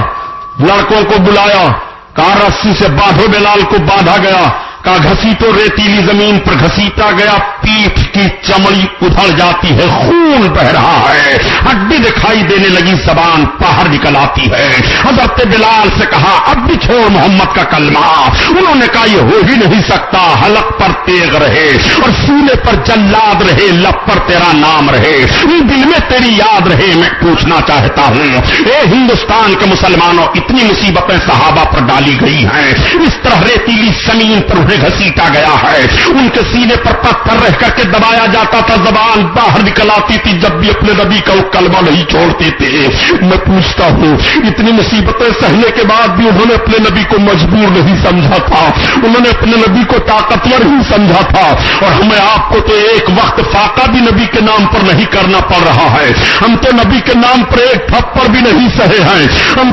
لڑکوں کو بلایا۔ کار رسی سے باندھو بلال کو باندھا گیا۔ کا گھسی تو ریتیلی زمین پر گھسیتا گیا، پیٹھ کی چمڑی ادھڑ جاتی ہے، خون بہ رہا ہے۔ ہڈی دکھائی دینے لگی، زبان باہر نکل آتی ہے۔ حضرت بلال سے کہا، اب بھی چھوڑ محمد کا کلمہ۔ انہوں نے کہا، یہ ہو ہی نہیں سکتا، حلق پر تیغ رہے اور سینے پر جلاد رہے، لب پر تیرا نام رہے۔ دل میں تیری یاد رہے، میں پوچھنا چاہتا ہوں۔ اے ہندوستان کے مسلمانوں، اتنی مصیبتیں صحابہ پر ڈالی گئی ہیں۔ اس طرح ریتیلی زمین پر انہیں گھسیٹا گیا ہے۔ ان کے سینے پر پتھر رہ کر کے دبایا جاتا تھا۔ زبان باہر نکل آتی تھی۔ جب بھی اپنے نبی کا وہ کلمہ نہیں چھوڑتے تھے۔ میں پوچھتا ہوں، اتنی مصیبتیں سہنے کے بعد بھی انہوں نے اپنے نبی کو مجبور نہیں سمجھا تھا۔ انہوں نے اپنے نبی کو طاقتور ہی سمجھا تھا۔ اور ہمیں آپ کو تو ایک وقت فاقہ بھی نبی کے نام پر نہیں کرنا پڑ رہا ہے۔ ہم تو نبی کے نام پر ایک تھپڑ بھی نہیں سہے ہیں۔ ہم